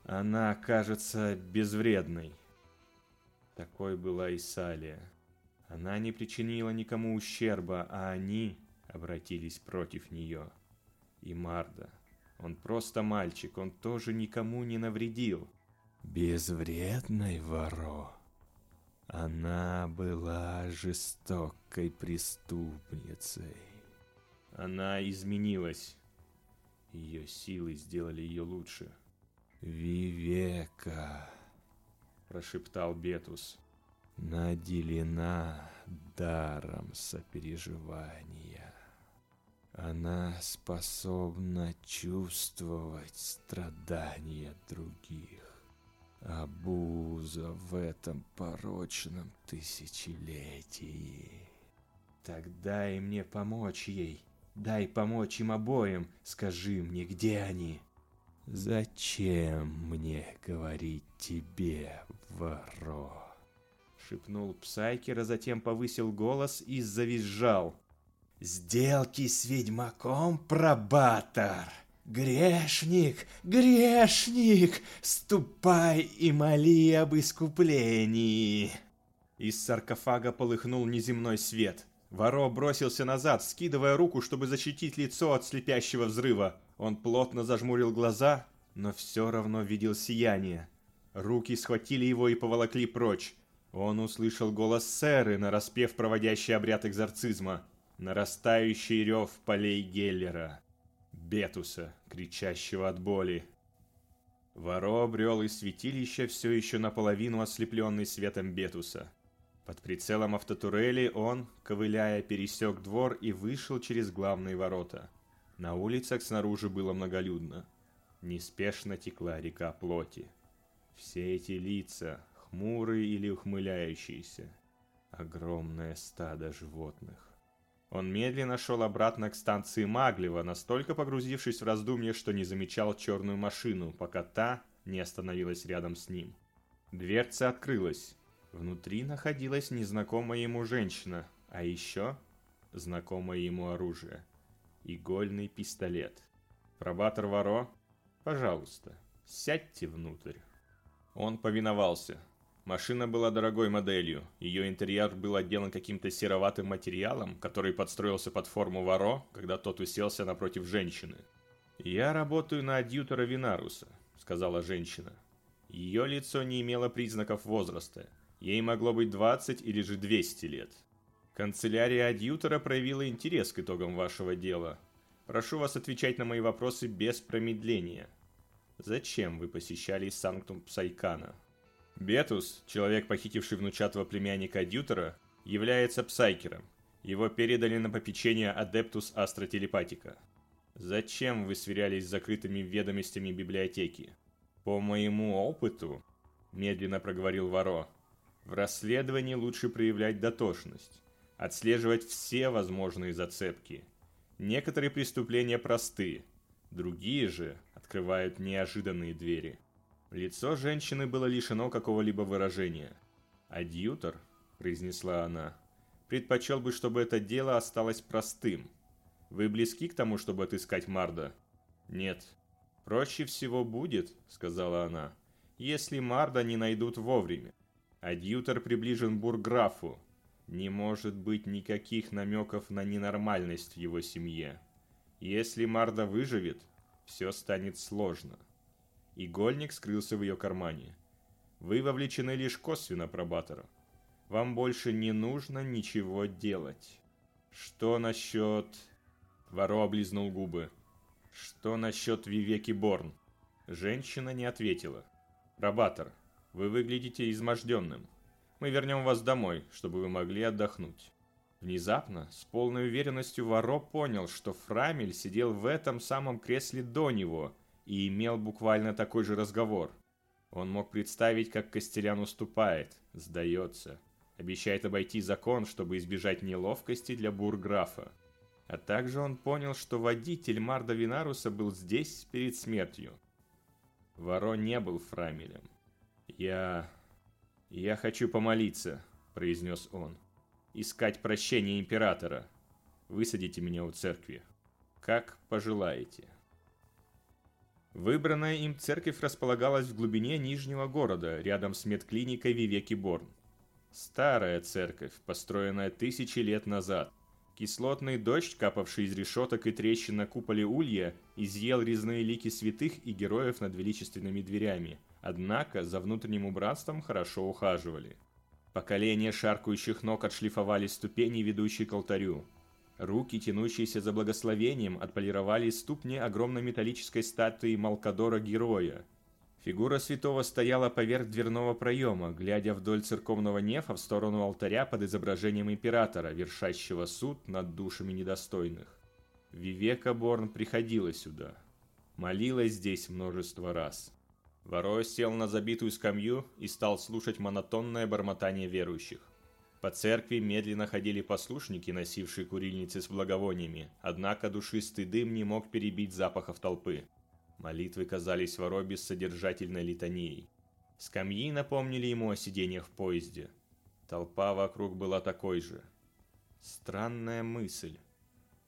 Speaker 3: Она кажется безвредной. Такой была и Салия. Она не причинила никому ущерба, а они обратились против нее. И Марда. Он просто мальчик, он тоже никому не навредил. Безвредной Варо. Она была жестокой преступницей. Она изменилась. Ее силы сделали ее лучше. «Вивека», — прошептал Бетус, — «наделена даром сопереживания. Она способна чувствовать страдания других. Абуза в этом порочном тысячелетии. Так дай мне помочь ей, дай помочь им обоим, скажи мне, где они?» «Зачем мне говорить тебе, Варо?» Шепнул Псайкер, а затем повысил голос и завизжал. «Сделки с ведьмаком, пробатор! Грешник, грешник! Ступай и моли об искуплении!» Из саркофага полыхнул неземной свет. Варо бросился назад, вскидывая руку, чтобы защитить лицо от слепящего взрыва. Он плотно зажмурил глаза, но все равно видел сияние. Руки схватили его и поволокли прочь. Он услышал голос Сэры, нараспев проводящий обряд экзорцизма, нарастающий рев полей Геллера, Бетуса, кричащего от боли. Воро обрел из святилища все еще наполовину ослепленный светом Бетуса. Под прицелом автотурели он, ковыляя, пересек двор и вышел через главные ворота – на улицах снаружи было многолюдно. Неспешно текла река плоти. Все эти лица, хмурые или ухмыляющиеся. Огромное стадо животных. Он медленно шел обратно к станции Маглева, настолько погрузившись в раздумье, что не замечал черную машину, пока та не остановилась рядом с ним. Дверца открылась. Внутри находилась незнакомая ему женщина, а еще знакомое ему оружие – игольный пистолет. Пробатор Варо, пожалуйста, сядьте внутрь. Он повиновался. Машина была дорогой моделью. Ее интерьер был отделан каким-то сероватым материалом, который подстроился под форму Варо, когда тот уселся напротив женщины. «Я работаю на адъютора Винаруса», — сказала женщина. Ее лицо не имело признаков возраста. Ей могло быть 20 или же 200 лет. Канцелярия адъютора проявила интерес к итогам вашего дела. Прошу вас отвечать на мои вопросы без промедления. Зачем вы посещали Санктум Псайкана? Бетус, человек, похитивший внучатого племянника адъютора, является псайкером. Его передали на попечение Адептус Астротелепатика.
Speaker 1: Зачем вы сверялись с закрытыми ведомостями библиотеки? По моему опыту, медленно проговорил Варо, в расследовании лучше проявлять дотошность, отслеживать все возможные зацепки. Некоторые преступления просты, другие же открывают неожиданные двери. Лицо женщины было лишено какого-либо выражения. «Адъютор», — произнесла она, — «предпочел бы, чтобы это дело осталось простым. Вы близки к тому, чтобы отыскать Марда?» «Нет». «Проще всего будет», — сказала она, — «если Марда не найдут вовремя. Адъютор приближен бурграфу. Не может быть никаких намеков на ненормальность в его семье. Если Марда выживет, все станет сложно». Игольник скрылся в ее кармане. Вы вовлечены лишь косвенно, пробатор. Вам больше не нужно ничего делать. Что насчет... Варо облизнул губы. Что насчет Вивеки Борн? Женщина не ответила. Пробатор, вы выглядите изможденным. Мы вернем вас домой, чтобы вы могли отдохнуть. Внезапно, с полной уверенностью, Варо понял, что Фрамель сидел в этом самом кресле до него и имел буквально такой же разговор – он мог представить, как Костелян уступает, сдается, обещает обойти закон, чтобы избежать неловкости для бурграфа. А также он понял, что водитель Марда Винаруса был здесь перед смертью. Варо не был фрамелем. «Я... я хочу помолиться», — произнес он. «Искать прощения императора. Высадите меня у церкви. Как пожелаете». Выбранная им церковь располагалась в глубине Нижнего города, рядом с медклиникой Вивеки Борн. Старая церковь, построенная тысячи лет назад. Кислотный дождь, капавший из решеток и трещин на куполе улья, изъел резные лики святых и героев над величественными дверями. Однако за внутренним убранством хорошо ухаживали. Поколения шаркающих ног отшлифовали ступени, ведущие к алтарю. Руки, тянущиеся за благословением, отполировали ступни огромной металлической статуи Малкадора-героя. Фигура святого стояла поверх дверного проема, глядя вдоль церковного нефа в сторону алтаря под изображением императора, вершащего суд над душами недостойных. Вивека Борн приходила сюда. Молилась здесь множество раз. Ворой сел на забитую скамью и стал слушать монотонное бормотание верующих. По церкви медленно ходили послушники, носившие курильницы с благовониями, однако душистый дым не мог перебить запахов толпы. Молитвы казались воро бессодержательной литанией. Скамьи напомнили ему о сидениях в поезде. Толпа вокруг была такой же. Странная мысль.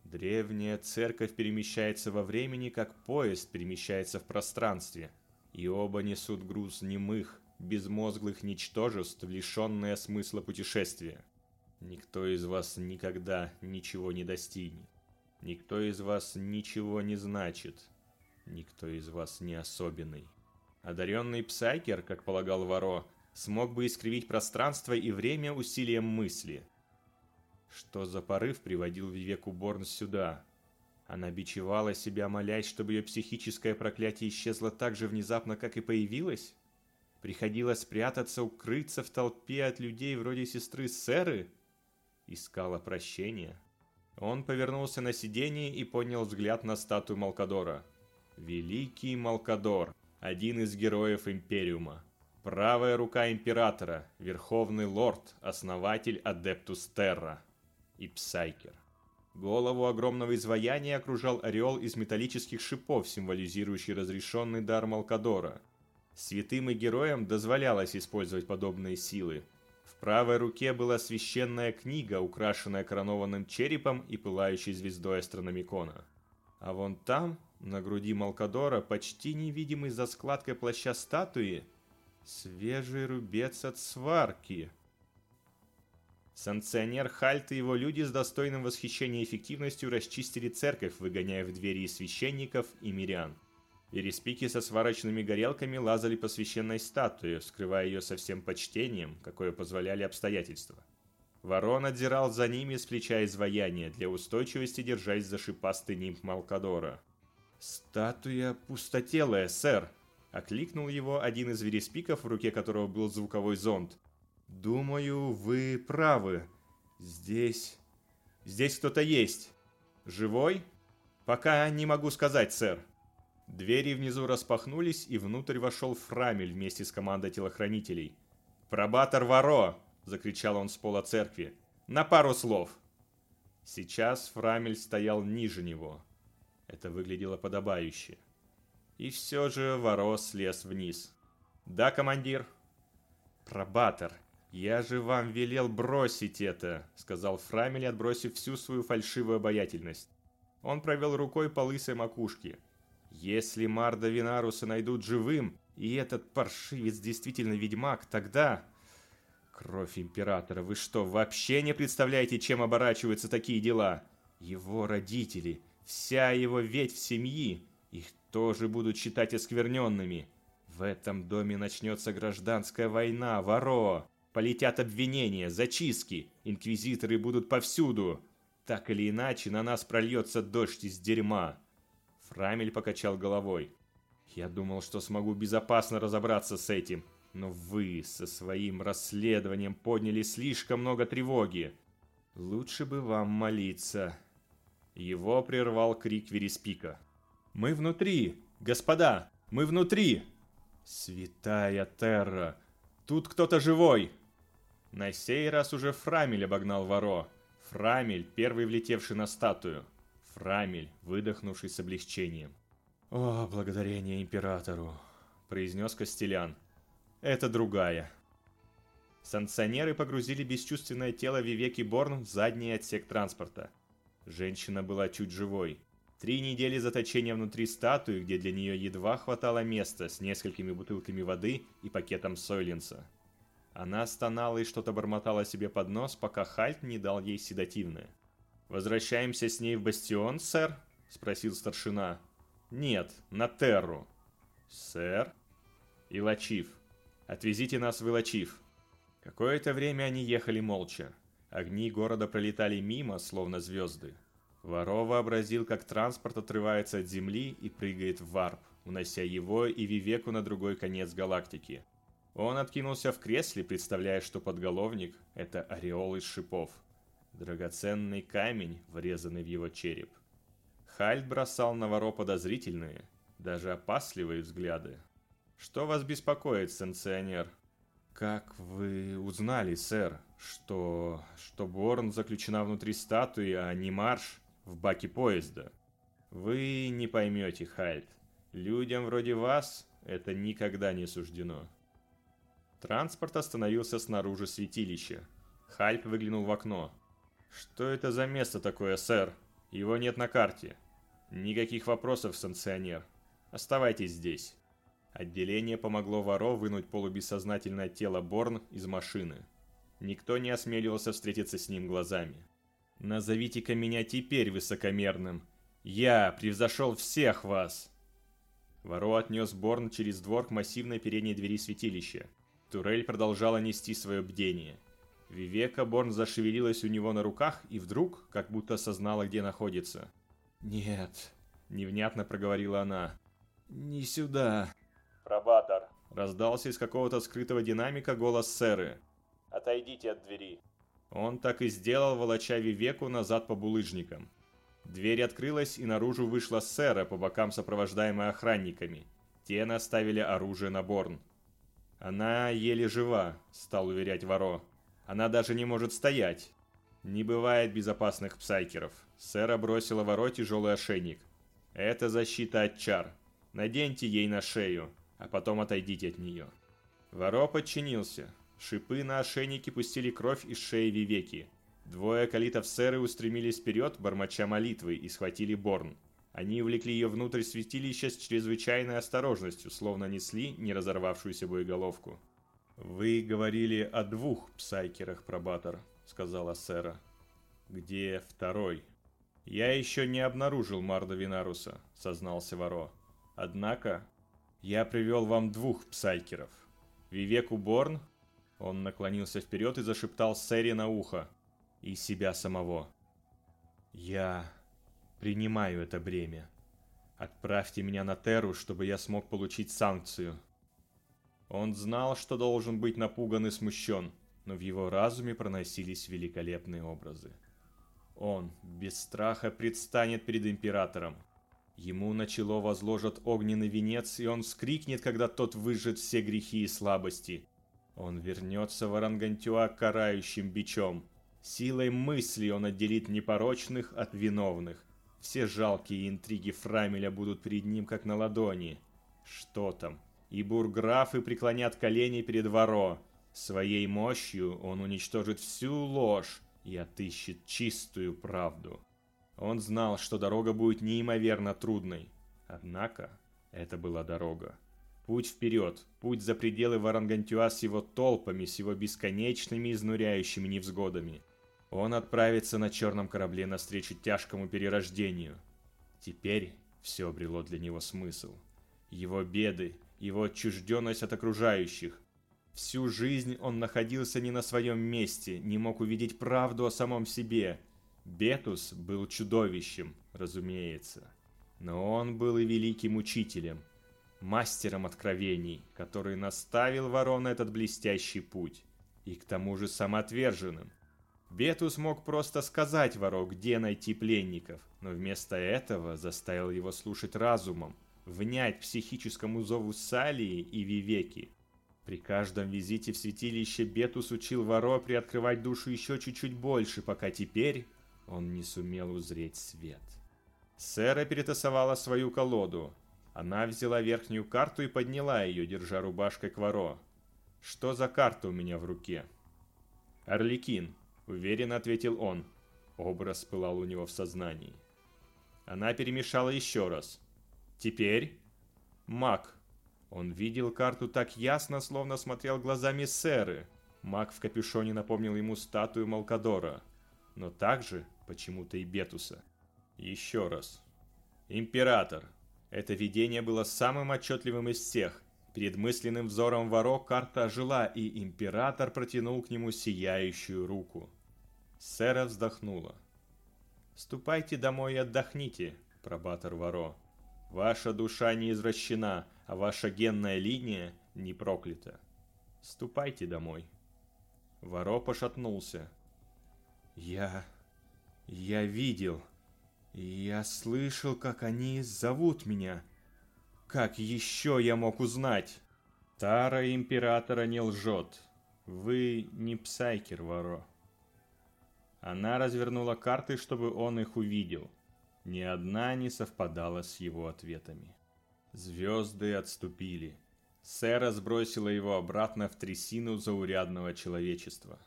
Speaker 1: Древняя церковь перемещается во времени, как поезд перемещается в пространстве, и оба несут груз немых, безмозглых ничтожеств, лишенное смысла путешествия. Никто из вас никогда ничего не достигнет. Никто из вас ничего не значит. Никто из вас не особенный. Одаренный Псайкер, как полагал Варо, смог бы искривить пространство и время усилием мысли. Что за порыв приводил Вивеку Борн сюда? Она бичевала себя, молясь, чтобы ее психическое проклятие исчезло так же внезапно, как и появилось? Приходилось спрятаться, укрыться в толпе от людей вроде сестры Сэры? Искала прощения. Он повернулся на сиденье и поднял взгляд на статую Малкадора. Великий Малкадор, один из героев Империума. Правая рука Императора, Верховный Лорд, основатель Адептус Терра и Псайкер. Голову огромного изваяния окружал ореол из металлических шипов, символизирующий разрешенный дар Малкадора – Святым и героям дозволялось использовать подобные силы. В правой руке была священная книга, украшенная коронованным черепом и пылающей звездой астрономикона. А вон там, на груди Малкадора, почти невидимый за складкой плаща статуи, свежий рубец от сварки. Санкционер Хальт и его люди с достойным восхищением эффективностью расчистили церковь, выгоняя в двери священников и мирян и респики со сварочными горелками лазали по священной статуе, скрывая ее со всем почтением, какое позволяли обстоятельства. Ворон отдирал за ними с плеча изваяния, для устойчивости держась за шипастый нимб Малкадора. «Статуя пустотелая, сэр!» — окликнул его один из вереспиков, в руке которого был звуковой зонд. «Думаю, вы правы. Здесь... здесь кто-то есть. Живой?» Пока не могу сказать, сэр. Двери внизу распахнулись, и внутрь вошел Фрамель вместе с командой телохранителей. «Пробатор Варо!» – закричал он с пола церкви. «На пару слов!» Сейчас Фрамель стоял ниже него. Это выглядело подобающе. И все же Варо слез вниз. «Да, командир?» «Пробатор, я же вам велел бросить это», — сказал Фрамель, отбросив всю свою фальшивую обаятельность. Он провел рукой по лысой макушке. «Если Марда Винаруса найдут живым, и этот паршивец действительно ведьмак, тогда...» «Кровь Императора, вы что, вообще не представляете, чем оборачиваются такие дела? Его родители, вся его ветвь семьи, их тоже будут считать оскверненными. В этом доме начнется гражданская война, воро. Полетят обвинения, зачистки, инквизиторы будут повсюду. Так или иначе, на нас прольется дождь из дерьма. Фрамель покачал головой. Я думал, что смогу безопасно разобраться с этим, но вы со своим расследованием подняли слишком много тревоги. Лучше бы вам молиться. Его прервал крик Вереспика. «Мы внутри! Господа, мы внутри!» «Святая Терра! Тут кто-то живой!» На сей раз уже Фрамель обогнал Варо. Фрамель, первый влетевший на статую. Фрамель, выдохнувший с облегчением. «О, благодарение императору!» – произнес Костелян. «Это другая». Санкционеры погрузили бесчувственное тело Вивеки Борн в задний отсек транспорта. Женщина была чуть живой. Три недели заточения внутри статуи, где для нее едва хватало места с несколькими бутылками воды и пакетом Сойленса. Она стонала и что-то бормотала себе под нос, пока Хальт не дал ей седативное. «Возвращаемся с ней в бастион, сэр?» – спросил старшина. «Нет, на Терру». «Сэр?» «Илачив. Отвезите нас в Илачив». Какое-то время они ехали молча. Огни города пролетали мимо, словно звезды. Варо вообразил, как транспорт отрывается от Земли и прыгает в варп, унося его и Вивеку на другой конец галактики. Он откинулся в кресле, представляя, что подголовник – это ореол из шипов. Драгоценный камень, врезанный в его череп. Хальт бросал на Варо подозрительные, даже опасливые взгляды. «Что вас беспокоит, санкционер?» «Как вы узнали, сэр, что... что Борн заключена внутри статуи, а не марш?» в баке поезда. Вы не поймете, Хальт. Людям вроде вас это никогда не суждено. Транспорт остановился снаружи святилища. Хальп выглянул в окно. «Что это за место такое, сэр? Его нет на карте». «Никаких вопросов, санкционер. Оставайтесь здесь». Отделение помогло Варо вынуть полубессознательное тело Борн из машины. Никто не осмеливался встретиться с ним глазами. Назовите-ка меня теперь высокомерным. Я превзошел всех вас!» Воро отнес Борн через двор к массивной передней двери святилища. Турель продолжала нести свое бдение. Вивека Борн зашевелилась у него на руках и вдруг, как будто осознала, где находится. «Нет», — невнятно проговорила она. «Не сюда».
Speaker 2: «Пробатор», —
Speaker 1: раздался из какого-то скрытого динамика голос сэры.
Speaker 2: «Отойдите от двери».
Speaker 1: Он так и сделал, волоча Вивеку назад по булыжникам. Дверь открылась, и наружу вышла Сера, по бокам сопровождаемая охранниками. Те наставили оружие на Борн. «Она еле жива», — стал уверять Варо. «Она даже не может стоять». «Не бывает безопасных псайкеров». Сера бросила Варо тяжелый ошейник. «Это защита от чар. Наденьте ей на шею, а потом отойдите от нее». Варо подчинился. Шипы на ошейнике пустили кровь из шеи Вивеки. Двое калитов сэры устремились вперед, бормоча молитвы, и схватили Борн. Они увлекли ее внутрь святилища с чрезвычайной осторожностью, словно несли не разорвавшуюся боеголовку. «Вы говорили о двух псайкерах, пробатор», — сказала сэра. «Где второй?» «Я еще не обнаружил Марда Винаруса», — сознался Варо. «Однако я привел вам двух псайкеров. Вивеку Борн он наклонился вперед и зашептал Сэри на ухо. И себя самого. «Я принимаю это бремя. Отправьте меня на Терру, чтобы я смог получить санкцию». Он знал, что должен быть напуган и смущен, но в его разуме проносились великолепные образы. Он без страха предстанет перед императором. Ему на чело возложат огненный венец, и он вскрикнет, когда тот выжжет все грехи и слабости. Он вернется в Арангантюа карающим бичом. Силой мысли он отделит непорочных от виновных. Все жалкие интриги Фрамеля будут перед ним как на ладони. Что там? И бурграфы преклонят колени перед Варо. Своей мощью он уничтожит всю ложь и отыщет чистую правду. Он знал, что дорога будет неимоверно трудной. Однако, это была дорога. Путь вперед, путь за пределы Варангантюа с его толпами, с его бесконечными изнуряющими невзгодами. Он отправится на черном корабле навстречу тяжкому перерождению. Теперь все обрело для него смысл. Его беды, его отчужденность от окружающих. Всю жизнь он находился не на своем месте, не мог увидеть правду о самом себе – Бетус был чудовищем, разумеется. Но он был и великим учителем, мастером откровений, который наставил ворона этот блестящий путь. И к тому же самоотверженным. Бетус мог просто сказать вору, где найти пленников, но вместо этого заставил его слушать разумом, внять психическому зову Салии и Вивеки. При каждом визите в святилище Бетус учил Варо приоткрывать душу еще чуть-чуть больше, пока теперь он не сумел узреть свет. Сэра перетасовала свою колоду. Она взяла верхнюю карту и подняла ее, держа рубашкой Кваро. «Что за карта у меня в руке?» «Орликин», — уверенно ответил он. Образ пылал у него в сознании. Она перемешала еще раз. «Теперь?» «Маг». Он видел карту так ясно, словно смотрел глазами Сэры. Маг в капюшоне напомнил ему статую Малкадора. Но также почему-то и Бетуса. Еще раз. Император. Это видение было самым отчетливым из всех. Перед мысленным взором Варо карта ожила, и император протянул к нему сияющую руку. Сера вздохнула. «Ступайте домой и отдохните, пробатор Варо. Ваша душа не извращена, а ваша генная линия не проклята. Ступайте домой». Варо пошатнулся. «Я я видел. Я слышал, как они зовут меня. Как еще я мог узнать? Таро Императора не лжет. Вы не Псайкер, Варо. Она развернула карты, чтобы он их увидел. Ни одна не совпадала с его ответами. Звезды отступили. Сэра сбросила его обратно в трясину заурядного человечества.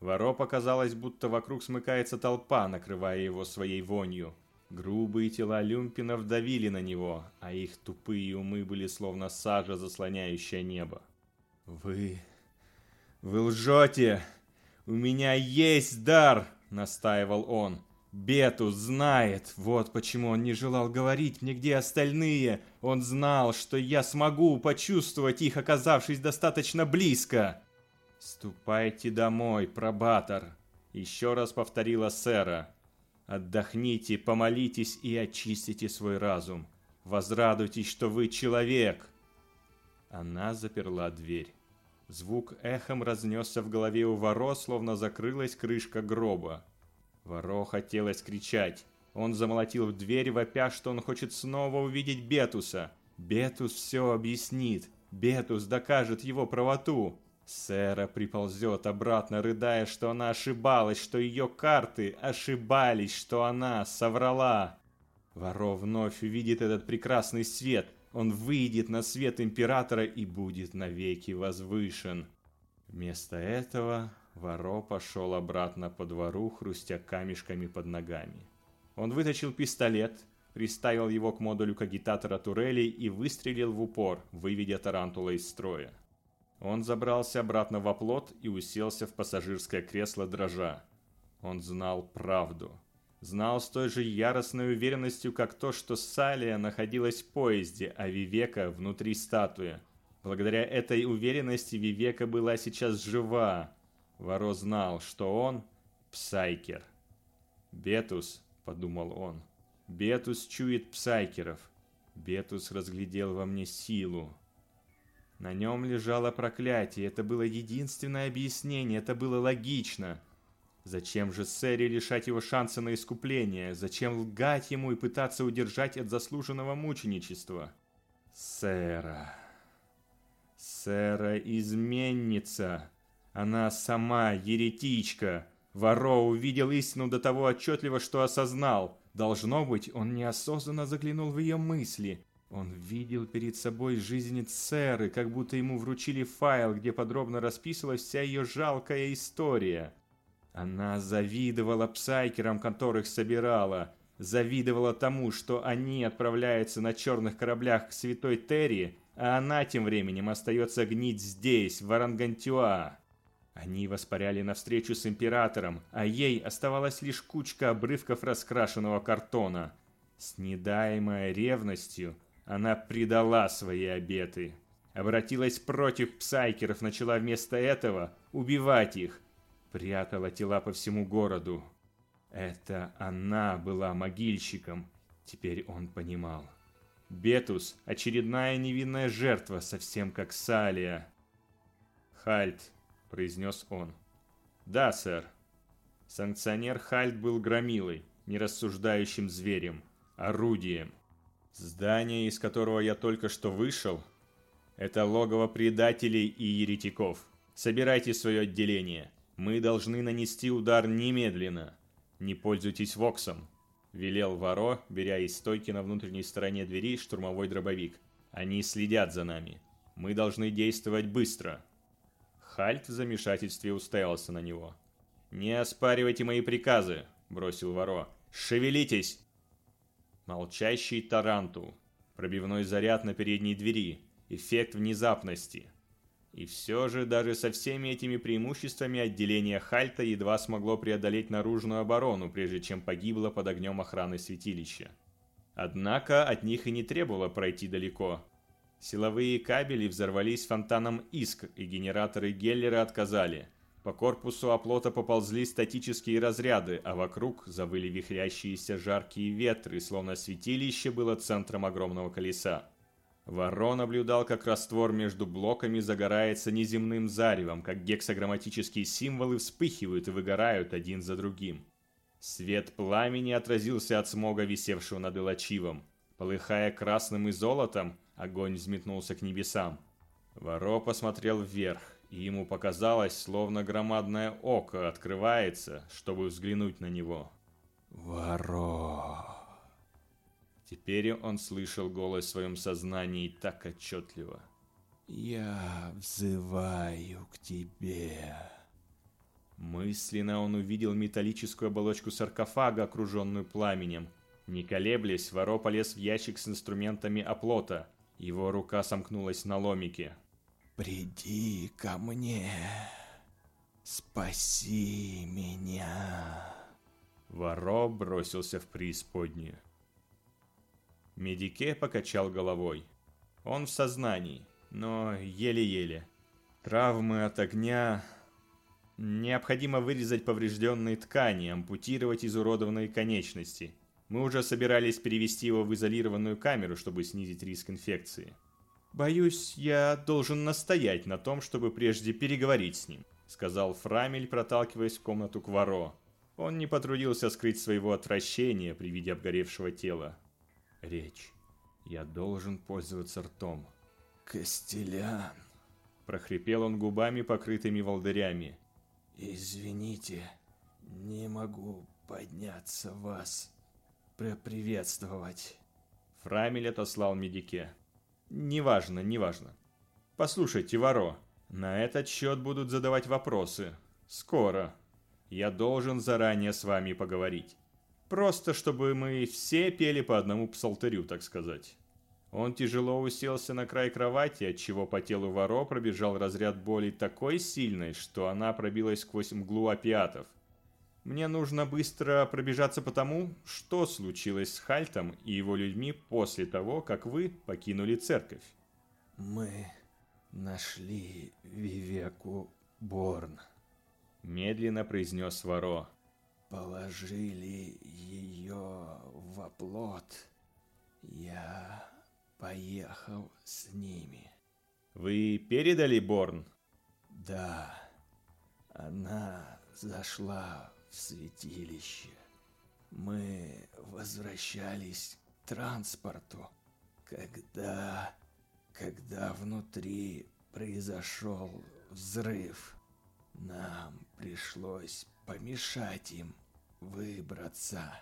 Speaker 1: Воро показалось, будто вокруг смыкается толпа, накрывая его своей вонью. Грубые тела люмпинов давили на него, а их тупые умы были словно сажа, заслоняющая небо. «Вы... вы лжете! У меня есть дар!» — настаивал он. Бетус знает, вот почему он не желал говорить мне, где остальные. Он знал, что я смогу почувствовать их, оказавшись достаточно близко. «Ступайте домой, пробатор!» Еще раз повторила сэра. «Отдохните, помолитесь и очистите свой разум. Возрадуйтесь, что вы человек!» Она заперла дверь. Звук эхом разнесся в голове у Воро, словно закрылась крышка гроба. Воро хотелось кричать. Он замолотил в дверь, вопя, что он хочет снова увидеть Бетуса. Бетус все объяснит. Бетус докажет его правоту. Сэра приползет обратно, рыдая, что она ошибалась, что ее карты ошибались, что она соврала. Воро вновь увидит этот прекрасный свет. Он выйдет на свет Императора и будет навеки возвышен. Вместо этого Воро пошел обратно по двору, хрустя камешками под ногами. Он вытащил пистолет, приставил его к модулю кагитатора турелей и выстрелил в упор, выведя тарантула из строя. Он забрался обратно в оплот и уселся в пассажирское кресло дрожа. Он знал правду. Знал с той же яростной уверенностью, как то, что Салия находилась в поезде, а Вивека внутри статуи. Благодаря этой уверенности Вивека была сейчас жива. Варо знал, что он псайкер. «Бетус», — подумал он, — «Бетус чует псайкеров. Бетус разглядел во мне силу, на нем лежало проклятие, это было единственное объяснение, это было логично. Зачем же Сэри лишать его шанса на искупление? Зачем лгать ему и пытаться удержать от заслуженного мученичества? Сэра... Сэра изменница. Она сама еретичка. Варо увидел истину до того отчетливо, что осознал. Должно быть, он неосознанно заглянул в ее мысли. Он видел перед собой жизнь Церы, как будто ему вручили файл, где подробно расписывалась вся ее жалкая история. Она завидовала псайкерам, которых собирала. Завидовала тому, что они отправляются на черных кораблях к Святой Терри, а она тем временем остается гнить здесь, в Арангантюа. Они воспаряли навстречу с императором, а ей оставалась лишь кучка обрывков раскрашенного картона. С недаемой ревностью она предала свои обеты. Обратилась против псайкеров, начала вместо этого убивать их. Прятала тела по всему городу. Это она была могильщиком. Теперь он понимал. Бетус – очередная невинная жертва, совсем как Салия. «Хальт», – произнес он. «Да, сэр». Санкционер Хальт был громилой, нерассуждающим зверем, орудием. Здание, из которого я только что вышел, это логово предателей и еретиков. Собирайте свое отделение. Мы должны нанести удар немедленно. Не пользуйтесь Воксом. Велел Варо, беря из стойки на внутренней стороне двери штурмовой дробовик. Они следят за нами. Мы должны действовать быстро. Хальт в замешательстве уставился на него. «Не оспаривайте мои приказы», — бросил Варо. «Шевелитесь!» Молчащий тарантул. Пробивной заряд на передней двери. Эффект внезапности. И все же, даже со всеми этими преимуществами, отделение Хальта едва смогло преодолеть наружную оборону, прежде чем погибло под огнем охраны святилища. Однако от них и не требовало пройти далеко. Силовые кабели взорвались фонтаном иск, и генераторы Геллера отказали. По корпусу оплота поползли статические разряды, а вокруг завыли вихрящиеся жаркие ветры, словно святилище было центром огромного колеса. Ворон наблюдал, как раствор между блоками загорается неземным заревом, как гексаграмматические символы вспыхивают и выгорают один за другим. Свет пламени отразился от смога, висевшего над Илачивом. Полыхая красным и золотом, огонь взметнулся к небесам. Воро посмотрел вверх, и ему показалось, словно громадное око открывается, чтобы взглянуть на него. «Воро!» Теперь он слышал голос в своем сознании так отчетливо. «Я взываю к тебе». Мысленно он увидел металлическую оболочку саркофага, окруженную пламенем. Не колеблясь, Воро полез в ящик с инструментами оплота. Его рука сомкнулась на ломике. «Приди ко мне, спаси меня». Воро бросился в преисподнюю. Медике покачал головой. Он в сознании, но еле-еле. Травмы от огня... Необходимо вырезать поврежденные ткани, ампутировать изуродованные конечности. Мы уже собирались перевести его в изолированную камеру, чтобы снизить риск инфекции. «Боюсь, я должен настоять на том, чтобы прежде переговорить с ним», сказал Фрамель, проталкиваясь в комнату к Варо. Он не потрудился скрыть своего отвращения при виде обгоревшего тела речь. Я должен пользоваться ртом. «Костелян!» Прохрипел он губами, покрытыми волдырями. «Извините, не могу подняться вас приветствовать». Фрамель отослал медике. «Неважно, неважно. Послушайте, Варо, на этот счет будут задавать вопросы. Скоро. Я должен заранее с вами поговорить. Просто чтобы мы все пели по одному псалтырю, так сказать. Он тяжело уселся на край кровати, отчего по телу Варо пробежал разряд боли такой сильной, что она пробилась сквозь мглу опиатов. Мне нужно быстро пробежаться по тому, что случилось с Хальтом и его людьми после того, как вы покинули церковь. Мы нашли Вивеку Борн, медленно произнес Варо положили ее в оплот, я поехал с ними. Вы передали Борн? Да. Она зашла
Speaker 4: святилище. Мы возвращались к транспорту, когда... когда внутри произошел взрыв. Нам пришлось помешать им выбраться.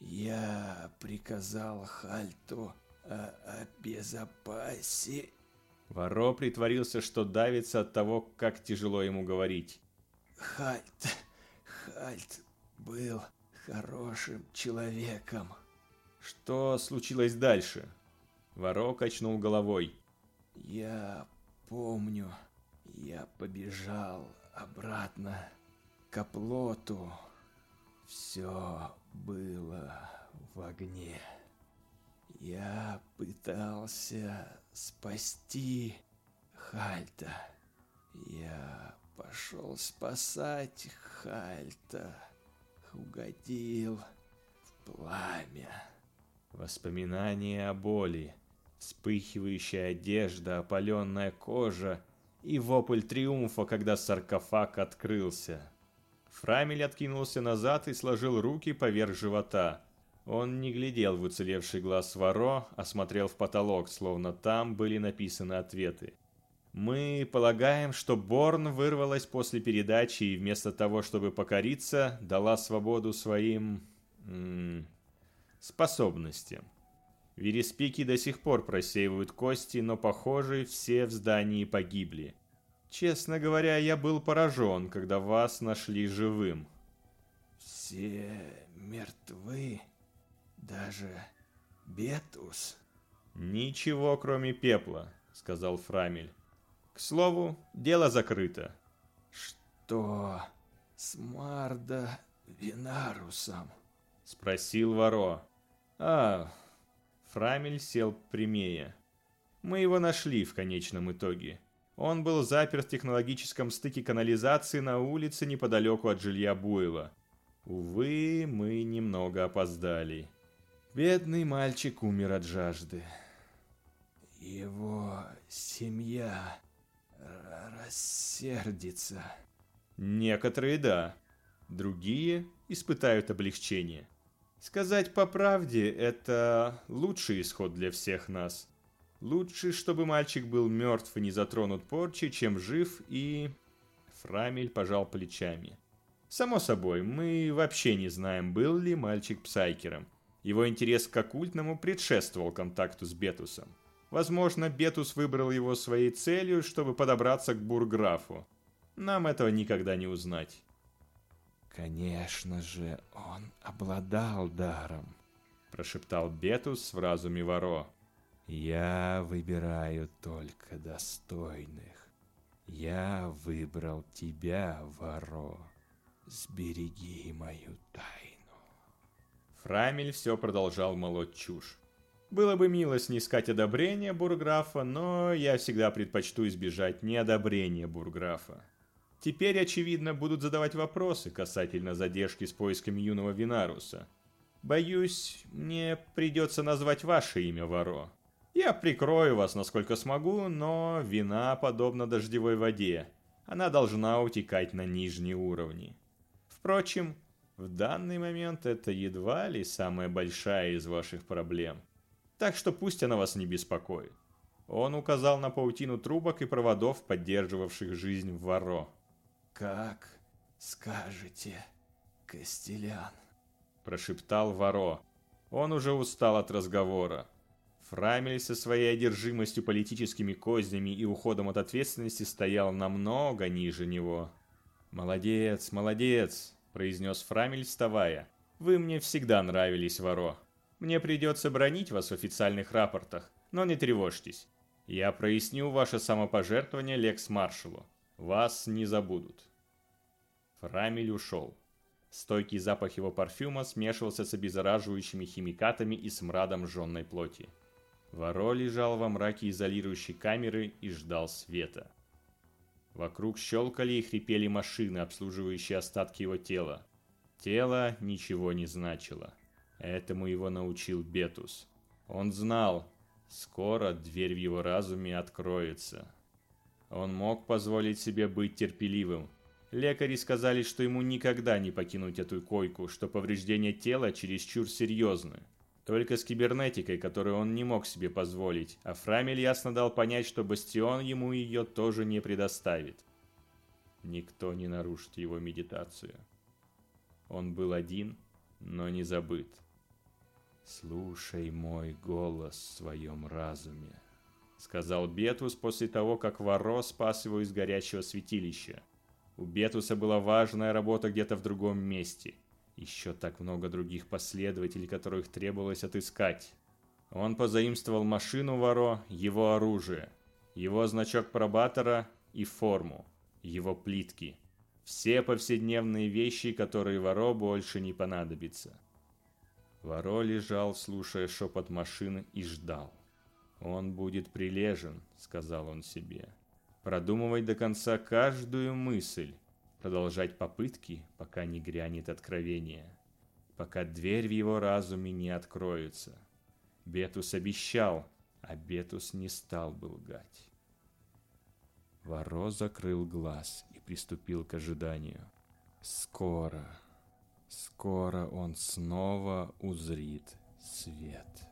Speaker 4: Я приказал Хальту о обезопасе.
Speaker 1: Варо притворился, что давится от того, как тяжело ему говорить.
Speaker 4: Хальт... Хальт был хорошим человеком.
Speaker 1: Что случилось дальше? Варо качнул головой.
Speaker 4: Я помню, я побежал обратно к оплоту. Все было в огне. Я пытался спасти Хальта. Я пошел спасать Хальта. Угодил в пламя.
Speaker 1: Воспоминания о боли, вспыхивающая одежда, опаленная кожа и вопль триумфа, когда саркофаг открылся. Фрамель откинулся назад и сложил руки поверх живота. Он не глядел в уцелевший глаз Варо, а смотрел в потолок, словно там были написаны ответы. Мы полагаем, что Борн вырвалась после передачи и вместо того, чтобы покориться, дала свободу своим... Способностям. Вереспики до сих пор просеивают кости, но, похоже, все в здании погибли. Честно говоря, я был поражен, когда вас нашли живым.
Speaker 4: Все мертвы? Даже Бетус?
Speaker 1: Ничего, кроме пепла, сказал Фрамель. К слову, дело закрыто.
Speaker 4: Что с Марда Винарусом?
Speaker 1: Спросил Варо. А, Фрамель сел прямее. Мы его нашли в конечном итоге. Он был заперт в технологическом стыке канализации на улице неподалеку от жилья Буэла. Увы, мы немного опоздали. Бедный мальчик умер от жажды.
Speaker 4: Его семья рассердится.
Speaker 1: Некоторые да, другие испытают облегчение. Сказать по правде, это лучший исход для всех нас. Лучше, чтобы мальчик был мертв и не затронут порчи, чем жив и... Фрамель пожал плечами. Само собой, мы вообще не знаем, был ли мальчик псайкером. Его интерес к оккультному предшествовал контакту с Бетусом. Возможно, Бетус выбрал его своей целью, чтобы подобраться к бурграфу. Нам этого никогда не узнать.
Speaker 4: Конечно же, он обладал даром,
Speaker 1: прошептал Бетус в разуме Варо.
Speaker 4: Я выбираю только достойных. Я выбрал тебя, Варо. Сбереги мою тайну.
Speaker 1: Фрамель все продолжал молоть чушь. Было бы мило снискать одобрение бурграфа, но я всегда предпочту избежать неодобрения бурграфа. Теперь, очевидно, будут задавать вопросы касательно задержки с поисками юного Винаруса. Боюсь, мне придется назвать ваше имя, Варо. Я прикрою вас, насколько смогу, но вина подобна дождевой воде. Она должна утекать на нижние уровни. Впрочем, в данный момент это едва ли самая большая из ваших проблем так что пусть она вас не беспокоит. Он указал на паутину трубок и проводов, поддерживавших жизнь в Варо.
Speaker 4: «Как скажете, Костелян», –
Speaker 1: прошептал Варо. Он уже устал от разговора. Фрамель со своей одержимостью политическими кознями и уходом от ответственности стоял намного ниже него. «Молодец, молодец», – произнес Фрамель, вставая. «Вы мне всегда нравились, Варо». Мне придется бронить вас в официальных рапортах, но не тревожьтесь. Я проясню ваше самопожертвование Лекс-маршалу. Вас не забудут. Фрамиль ушел. Стойкий запах его парфюма смешивался с обеззараживающими химикатами и смрадом жженной плоти. Воро лежал во мраке изолирующей камеры и ждал света. Вокруг щелкали и хрипели машины, обслуживающие остатки его тела. Тело ничего не значило. Этому его научил Бетус. Он знал, скоро дверь в его разуме откроется. Он мог позволить себе быть терпеливым. Лекари сказали, что ему никогда не покинуть эту койку, что повреждения тела чересчур серьезны. Только с кибернетикой, которую он не мог себе позволить, а Фрамель ясно дал понять, что Бастион ему ее тоже не предоставит. Никто не нарушит его медитацию. Он был один, но не забыт.
Speaker 4: «Слушай мой голос в своем разуме», —
Speaker 1: сказал Бетус после того, как Варо спас его из горячего святилища. У Бетуса была важная работа где-то в другом месте. Еще так много других последователей, которых требовалось отыскать. Он позаимствовал машину Варо, его оружие, его значок пробатора и форму, его плитки. Все повседневные вещи, которые Варо больше не понадобится. Варо лежал, слушая шепот машины, и ждал. «Он будет прилежен», — сказал он себе. «Продумывать до конца каждую мысль, продолжать попытки, пока не грянет откровение, пока дверь в его разуме не откроется. Бетус обещал, а Бетус не стал бы лгать. Варо закрыл глаз и приступил к ожиданию. Скоро, скоро он снова узрит свет.